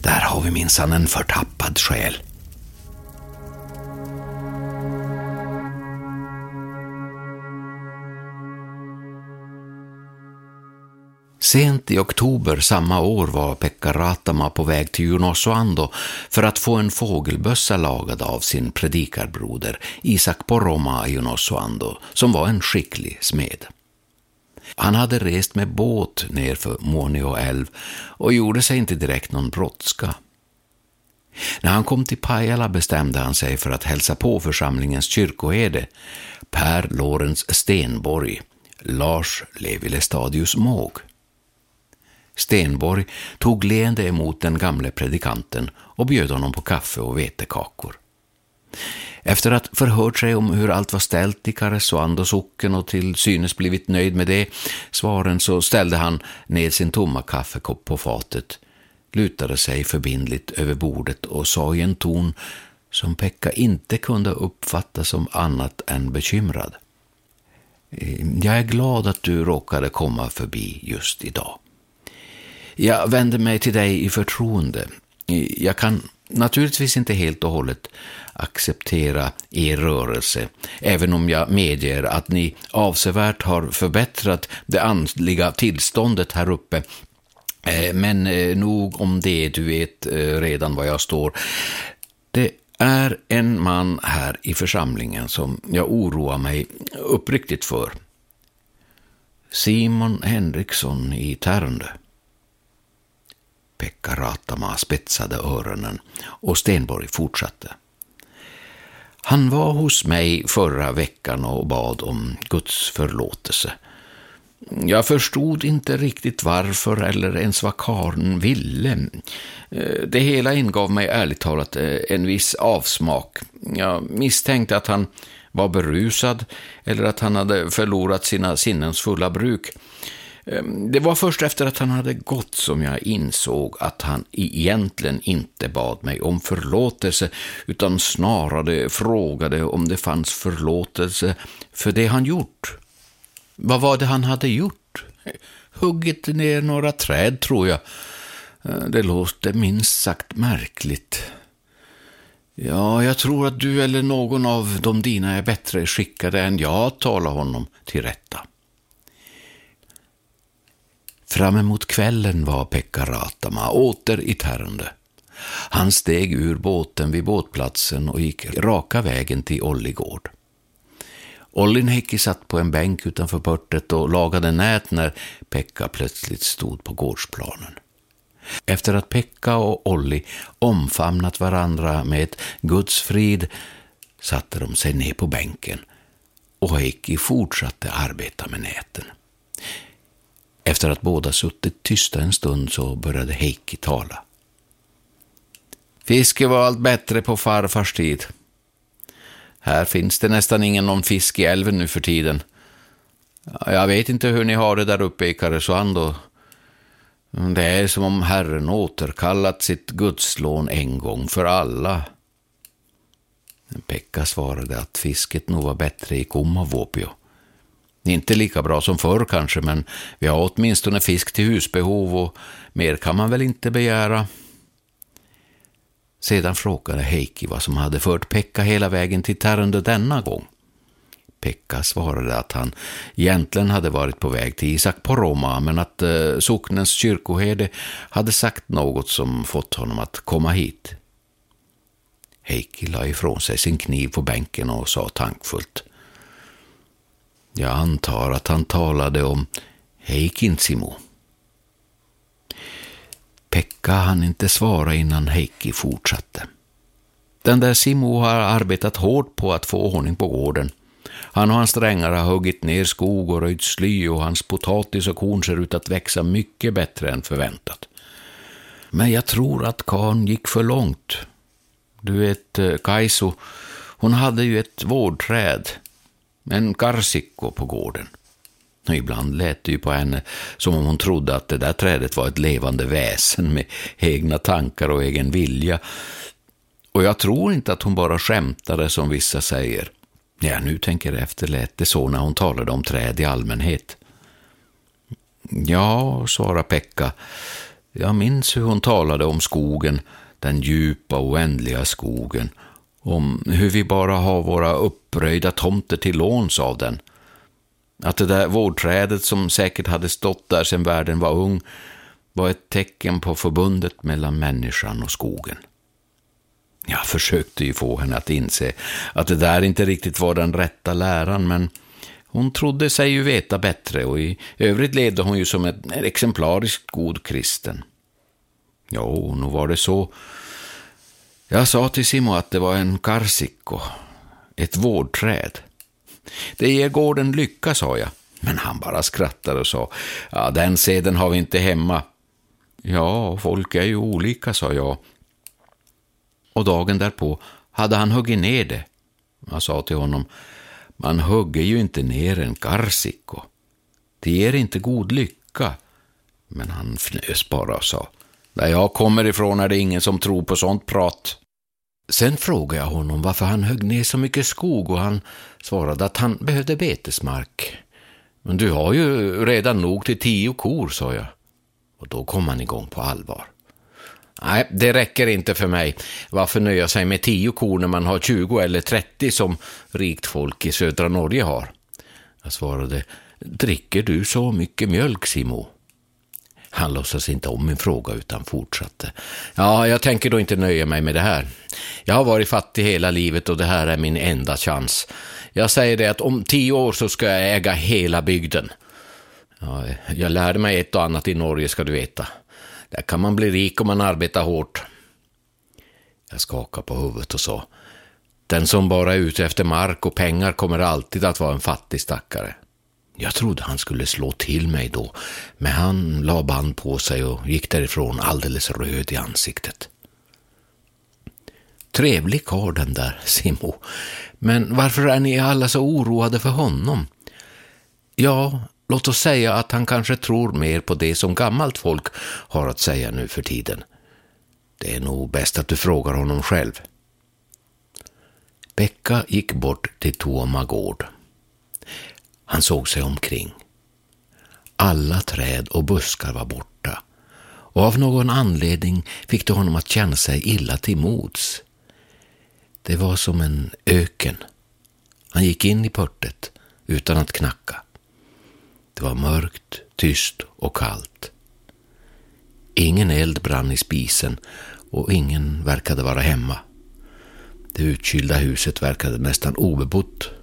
Där har vi minsann en förtappad själ. Sent i oktober samma år var Pekka Ratama på väg till Junosuando för att få en fågelbössa lagad av sin predikarbroder Isak Poroma Junosuando, som var en skicklig smed. Han hade rest med båt nerför Muonio älv och gjorde sig inte direkt någon brådska. När han kom till Pajala bestämde han sig för att hälsa på församlingens kyrkoherde, Per Lorentz Stenborg, Lars Levilestadius Måg. Stenborg tog leende emot den gamle predikanten och bjöd honom på kaffe och vetekakor. Efter att förhört sig om hur allt var ställt i Karesuando socken och till synes blivit nöjd med det svaren så ställde han ned sin tomma kaffekopp på fatet, lutade sig förbindligt över bordet och sa i en ton som Pekka inte kunde uppfatta som annat än bekymrad. Eh, jag är glad att du råkade komma förbi just idag. Jag vänder mig till dig i förtroende. Jag kan naturligtvis inte helt och hållet acceptera er rörelse, även om jag medger att ni avsevärt har förbättrat det andliga tillståndet här uppe. Eh, men eh, nog om det, du vet eh, redan var jag står. Det är en man här i församlingen som jag oroar mig uppriktigt för. Simon Henriksson i Tärnö. Pekka Ratama spetsade öronen och Stenborg fortsatte. Han var hos mig förra veckan och bad om Guds förlåtelse. Jag förstod inte riktigt varför eller ens vad karln ville. Eh, det hela ingav mig ärligt talat eh, en viss avsmak. Jag misstänkte att han var berusad eller att han hade förlorat sina sinnens fulla bruk. Ehm, det var först efter att han hade gått som jag insåg att han egentligen inte bad mig om förlåtelse, utan snarare frågade om det fanns förlåtelse för det han gjort. Vad var det han hade gjort? Huggit ner några träd, tror jag. Ehm, det låter minst sagt märkligt. Ja, jag tror att du eller någon av de dina är bättre skickade än jag att tala honom till rätta. Fram emot kvällen var Pekka Ratama åter i Tärndö. Han steg ur båten vid båtplatsen och gick raka vägen till Olligård. Ollinheikki satt på en bänk utanför portet och lagade nät när Pekka plötsligt stod på gårdsplanen. Efter att Pekka och Olli omfamnat varandra med ett Guds frid satte de sig ner på bänken och Heikki fortsatte arbeta med näten. Efter att båda suttit tysta en stund så började Heikki tala. Fiske var allt bättre på farfars tid. Här finns det nästan ingen någon fisk i älven nu för tiden. Jag vet inte hur ni har det där uppe i Karesuando. Det är som om Herren återkallat sitt gudslån en gång för alla. Pekka svarade att fisket nog var bättre i Kummavuopio. Inte lika bra som förr kanske, men vi har åtminstone fisk till husbehov och mer kan man väl inte begära. Sedan frågade Heikki vad som hade fört Pekka hela vägen till Tärendö denna gång. Pekka svarade att han egentligen hade varit på väg till Isak Poromaa, men att eh, socknens kyrkoherde hade sagt något som fått honom att komma hit. Heikki la ifrån sig sin kniv på bänken och sa tankfullt. Jag antar att han talade om Heikinsimo. Pekka hann inte svara innan Heikki fortsatte. Den där Simo har arbetat hårt på att få ordning på gården. Han och hans drängar har huggit ner skog och röjt sly och hans potatis och korn ser ut att växa mycket bättre än förväntat. Men jag tror att karn gick för långt. Du vet, eh, Kaiso, hon hade ju ett vårdträd en karsikko på gården. Och ibland lät det ju på henne som om hon trodde att det där trädet var ett levande väsen med egna tankar och egen vilja. Och jag tror inte att hon bara skämtade som vissa säger. När jag nu tänker efter lät det så när hon talade om träd i allmänhet. Ja, svarade Pekka. Jag minns hur hon talade om skogen, den djupa oändliga skogen. Om hur vi bara har våra uppröjda tomter till låns av den. Att det där vårdträdet som säkert hade stått där sedan världen var ung var ett tecken på förbundet mellan människan och skogen. Jag försökte ju få henne att inse att det där inte riktigt var den rätta läran, men hon trodde sig ju veta bättre och i övrigt levde hon ju som en exemplariskt god kristen. Jo, nog var det så. Jag sa till Simo att det var en karsikko, ett vårdträd. Det ger gården lycka, sa jag. Men han bara skrattade och sa, ja, den seden har vi inte hemma. Ja, folk är ju olika, sa jag. Och dagen därpå hade han huggit ner det. Jag sa till honom, man hugger ju inte ner en karsikko. Det ger inte god lycka. Men han fnös bara och sa, där jag kommer ifrån är det ingen som tror på sånt prat. Sen frågade jag honom varför han högg ner så mycket skog och han svarade att han behövde betesmark. Men du har ju redan nog till tio kor, sa jag. Och då kom han igång på allvar. Nej, det räcker inte för mig. Varför nöja sig med tio kor när man har 20 eller 30 som rikt folk i södra Norge har? Jag svarade, dricker du så mycket mjölk, Simo? Han låtsas inte om min fråga utan fortsatte. Ja, jag tänker då inte nöja mig med det här. Jag har varit fattig hela livet och det här är min enda chans. Jag säger det att om tio år så ska jag äga hela bygden. Ja, jag lärde mig ett och annat i Norge ska du veta. Där kan man bli rik om man arbetar hårt. Jag skakade på huvudet och sa, den som bara är ute efter mark och pengar kommer alltid att vara en fattig stackare. Jag trodde han skulle slå till mig då, men han la band på sig och gick därifrån alldeles röd i ansiktet. Trevlig karl den där, Simo. Men varför är ni alla så oroade för honom? Ja, låt oss säga att han kanske tror mer på det som gammalt folk har att säga nu för tiden. Det är nog bäst att du frågar honom själv. Becka gick bort till Tuoma gård. Han såg sig omkring. Alla träd och buskar var borta och av någon anledning fick det honom att känna sig illa till mods. Det var som en öken. Han gick in i pörtet utan att knacka. Det var mörkt, tyst och kallt. Ingen eld brann i spisen och ingen verkade vara hemma. Det utkylda huset verkade nästan obebott.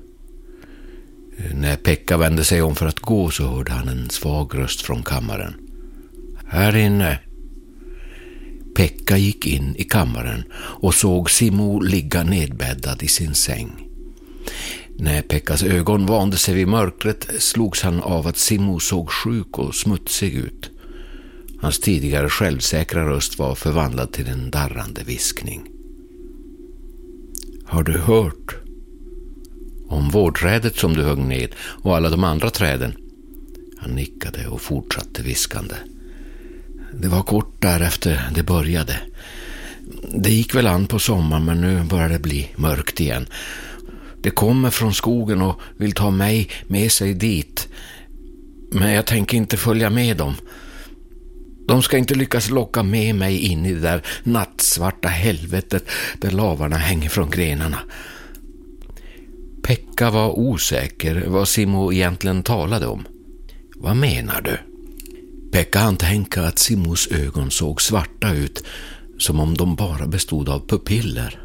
När Pekka vände sig om för att gå så hörde han en svag röst från kammaren. Här inne. Pekka gick in i kammaren och såg Simo ligga nedbäddad i sin säng. När Pekkas ögon vande sig vid mörkret slogs han av att Simo såg sjuk och smutsig ut. Hans tidigare självsäkra röst var förvandlad till en darrande viskning. Har du hört? Om vårdträdet som du högg ned och alla de andra träden? Han nickade och fortsatte viskande. Det var kort därefter det började. Det gick väl an på sommaren men nu börjar det bli mörkt igen. Det kommer från skogen och vill ta mig med sig dit. Men jag tänker inte följa med dem. De ska inte lyckas locka med mig in i det där nattsvarta helvetet där lavarna hänger från grenarna. Pekka var osäker vad Simo egentligen talade om. Vad menar du? Pekka han tänka att Simos ögon såg svarta ut, som om de bara bestod av pupiller.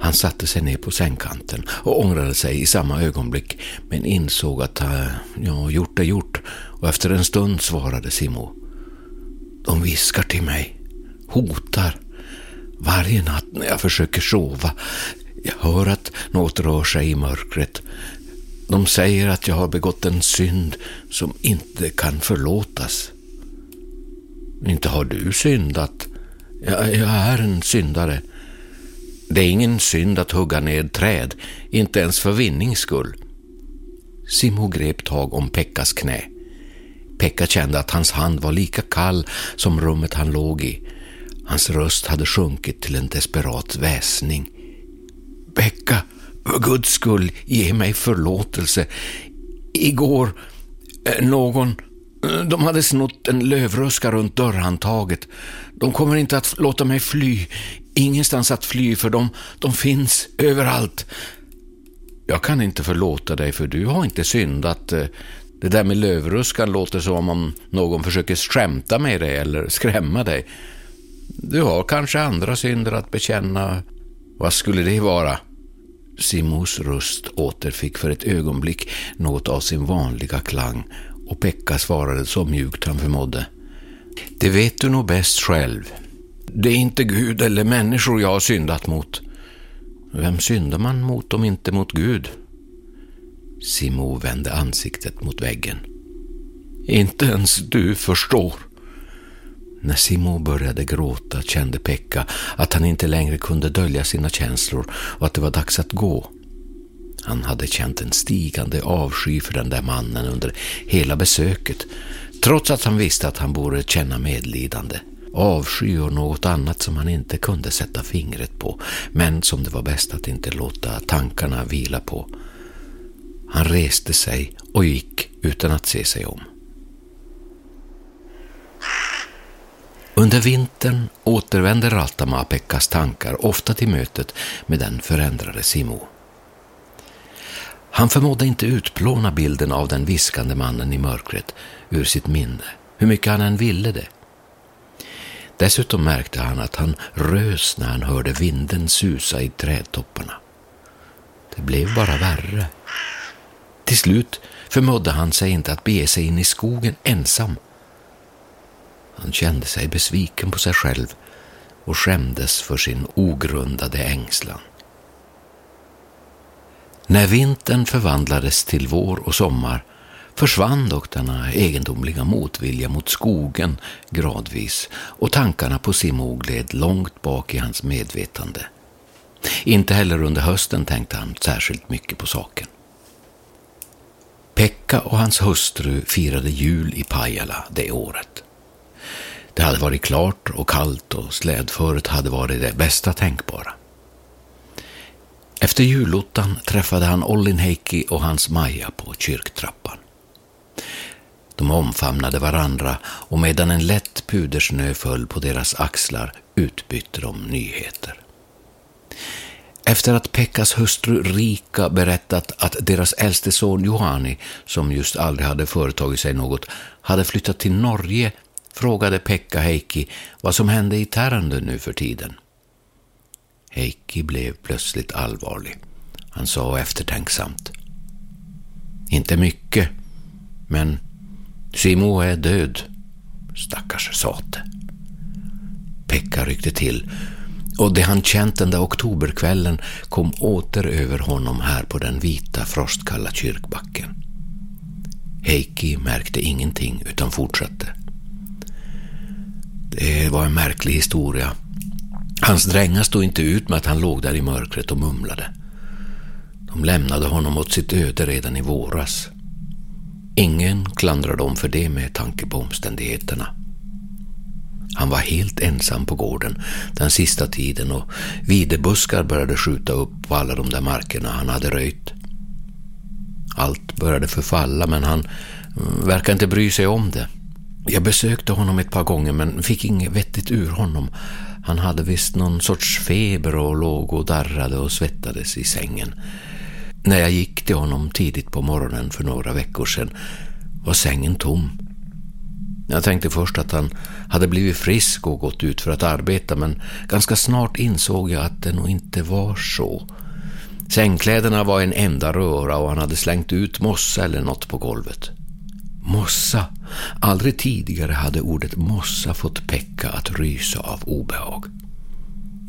Han satte sig ner på sängkanten och ångrade sig i samma ögonblick, men insåg att, eh, ja, gjort är gjort, och efter en stund svarade Simo. De viskar till mig, hotar. Varje natt när jag försöker sova. Jag hör att något rör sig i mörkret. De säger att jag har begått en synd som inte kan förlåtas. Inte har du syndat. Jag, jag är en syndare. Det är ingen synd att hugga ned träd, inte ens för vinnings skull. Simo grep tag om Pekkas knä. Pekka kände att hans hand var lika kall som rummet han låg i. Hans röst hade sjunkit till en desperat väsning. Pekka, För Guds skull, ge mig förlåtelse. Igår, eh, någon, eh, de hade snott en lövruska runt dörrhandtaget. De kommer inte att låta mig fly. Ingenstans att fly, för de, de finns överallt. Jag kan inte förlåta dig, för du har inte syndat. Eh, det där med lövruskan låter som om någon försöker skämta med dig eller skrämma dig. Du har kanske andra synder att bekänna. Vad skulle det vara? Simos röst återfick för ett ögonblick något av sin vanliga klang och Pekka svarade så mjukt han förmådde. Det vet du nog bäst själv. Det är inte Gud eller människor jag har syndat mot. Vem syndar man mot om inte mot Gud? Simo vände ansiktet mot väggen. Inte ens du förstår. När Simo började gråta kände Pekka att han inte längre kunde dölja sina känslor och att det var dags att gå. Han hade känt en stigande avsky för den där mannen under hela besöket, trots att han visste att han borde känna medlidande. Avsky och något annat som han inte kunde sätta fingret på, men som det var bäst att inte låta tankarna vila på. Han reste sig och gick utan att se sig om. Under vintern återvände Raltama-Pekkas tankar ofta till mötet med den förändrade Simo. Han förmådde inte utplåna bilden av den viskande mannen i mörkret ur sitt minne, hur mycket han än ville det. Dessutom märkte han att han rös när han hörde vinden susa i trädtopparna. Det blev bara värre. Till slut förmådde han sig inte att bege sig in i skogen ensam. Han kände sig besviken på sig själv och skämdes för sin ogrundade ängslan. När vintern förvandlades till vår och sommar försvann dock denna egendomliga motvilja mot skogen gradvis och tankarna på Simo gled långt bak i hans medvetande. Inte heller under hösten tänkte han särskilt mycket på saken. Pekka och hans hustru firade jul i Pajala det året. Det hade varit klart och kallt och slädföret hade varit det bästa tänkbara. Efter julottan träffade han Ollin Heikki och hans Maja på kyrktrappan. De omfamnade varandra och medan en lätt pudersnö föll på deras axlar utbytte de nyheter. Efter att Pekkas hustru Rika berättat att deras äldste son Johani, som just aldrig hade företagit sig något, hade flyttat till Norge frågade Pekka Heikki vad som hände i Tärendö nu för tiden. Heikki blev plötsligt allvarlig. Han sa eftertänksamt. Inte mycket, men Simo är död. Stackars sate. Pekka ryckte till och det han känt den där oktoberkvällen kom åter över honom här på den vita frostkalla kyrkbacken. Heikki märkte ingenting utan fortsatte. Eh, det var en märklig historia. Hans drängar stod inte ut med att han låg där i mörkret och mumlade. De lämnade honom åt sitt öde redan i våras. Ingen klandrar dem för det med tanke på omständigheterna. Han var helt ensam på gården den sista tiden och videbuskar började skjuta upp på alla de där markerna han hade röjt. Allt började förfalla men han mm, verkar inte bry sig om det. Jag besökte honom ett par gånger men fick inget vettigt ur honom. Han hade visst någon sorts feber och låg och darrade och svettades i sängen. När jag gick till honom tidigt på morgonen för några veckor sedan var sängen tom. Jag tänkte först att han hade blivit frisk och gått ut för att arbeta men ganska snart insåg jag att det nog inte var så. Sängkläderna var en enda röra och han hade slängt ut mossa eller något på golvet. Mossa. Aldrig tidigare hade ordet mossa fått Pekka att rysa av obehag.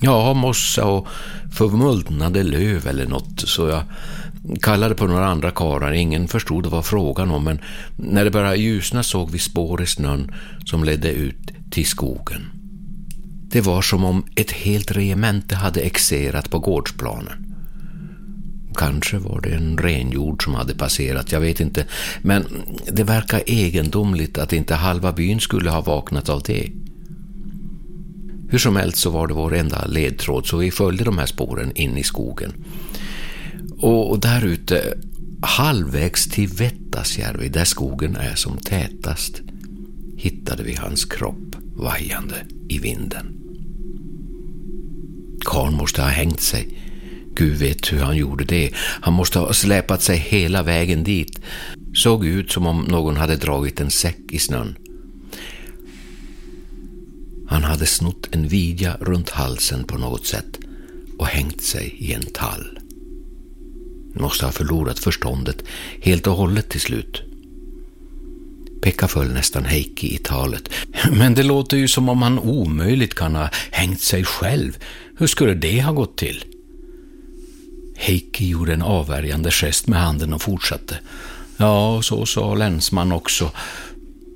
Ja, mossa och förmultnade löv eller något, så jag kallade på några andra karar. Ingen förstod vad frågan om, men när det började ljusna såg vi spår i snön som ledde ut till skogen. Det var som om ett helt regemente hade exerat på gårdsplanen. Kanske var det en renjord som hade passerat, jag vet inte. Men det verkar egendomligt att inte halva byn skulle ha vaknat av det. Hur som helst så var det vår enda ledtråd, så vi följde de här spåren in i skogen. Och, där ute, halvvägs till Vettasjärvi, där skogen är som tätast, hittade vi hans kropp vajande i vinden. Karn måste ha hängt sig. Gud vet hur han gjorde det. Han måste ha släpat sig hela vägen dit. Såg ut som om någon hade dragit en säck i snön. Han hade snott en vidja runt halsen på något sätt och hängt sig i en tall. Måste ha förlorat förståndet helt och hållet till slut. Pekka föll nästan Heikki i talet. Men det låter ju som om han omöjligt kan ha hängt sig själv. Hur skulle det ha gått till? Heikki gjorde en avvärjande gest med handen och fortsatte. Ja, så sa länsman också.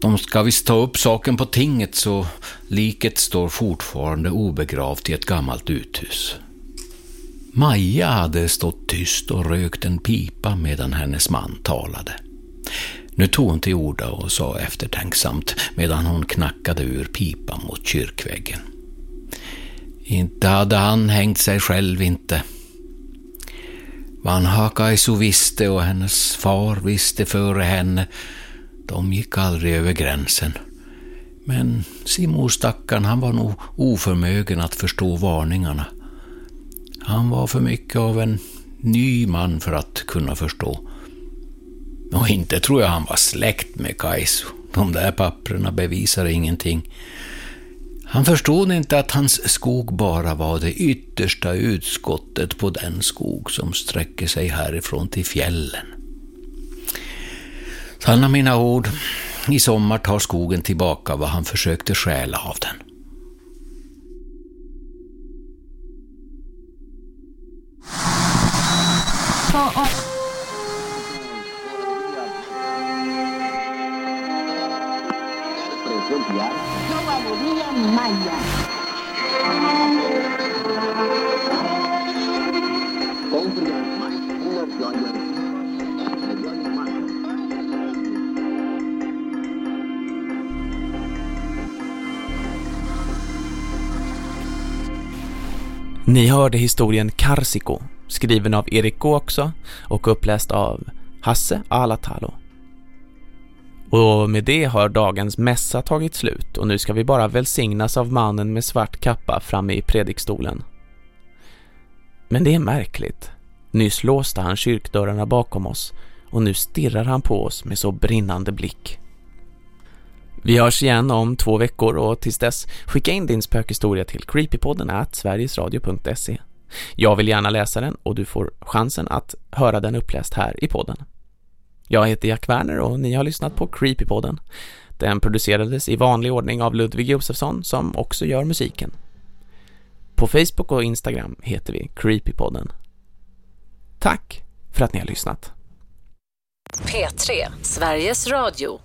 De ska visst ta upp saken på tinget så liket står fortfarande obegravt i ett gammalt uthus. Maja hade stått tyst och rökt en pipa medan hennes man talade. Nu tog hon till orda och sa eftertänksamt medan hon knackade ur pipan mot kyrkväggen. Inte hade han hängt sig själv inte. Vanha Kaisu visste och hennes far visste före henne. De gick aldrig över gränsen. Men Simo stackarn, han var nog oförmögen att förstå varningarna. Han var för mycket av en ny man för att kunna förstå. Och inte tror jag han var släkt med Kaisu. De där papperna bevisar ingenting. Han förstod inte att hans skog bara var det yttersta utskottet på den skog som sträcker sig härifrån till fjällen. Sanna mina ord, i sommar tar skogen tillbaka vad han försökte stjäla av den. Ni hörde historien Karsiko, skriven av Erik Gåksa och uppläst av Hasse Alatalo. Och med det har dagens mässa tagit slut och nu ska vi bara välsignas av mannen med svart kappa framme i predikstolen. Men det är märkligt. Nyss låste han kyrkdörrarna bakom oss och nu stirrar han på oss med så brinnande blick. Vi hörs igen om två veckor och tills dess skicka in din spökhistoria till creepypodden at sverigesradio.se. Jag vill gärna läsa den och du får chansen att höra den uppläst här i podden. Jag heter Jack Werner och ni har lyssnat på Creepypodden. Den producerades i vanlig ordning av Ludvig Josefsson som också gör musiken. På Facebook och Instagram heter vi Creepypodden. Tack för att ni har lyssnat. P3, Sveriges Radio.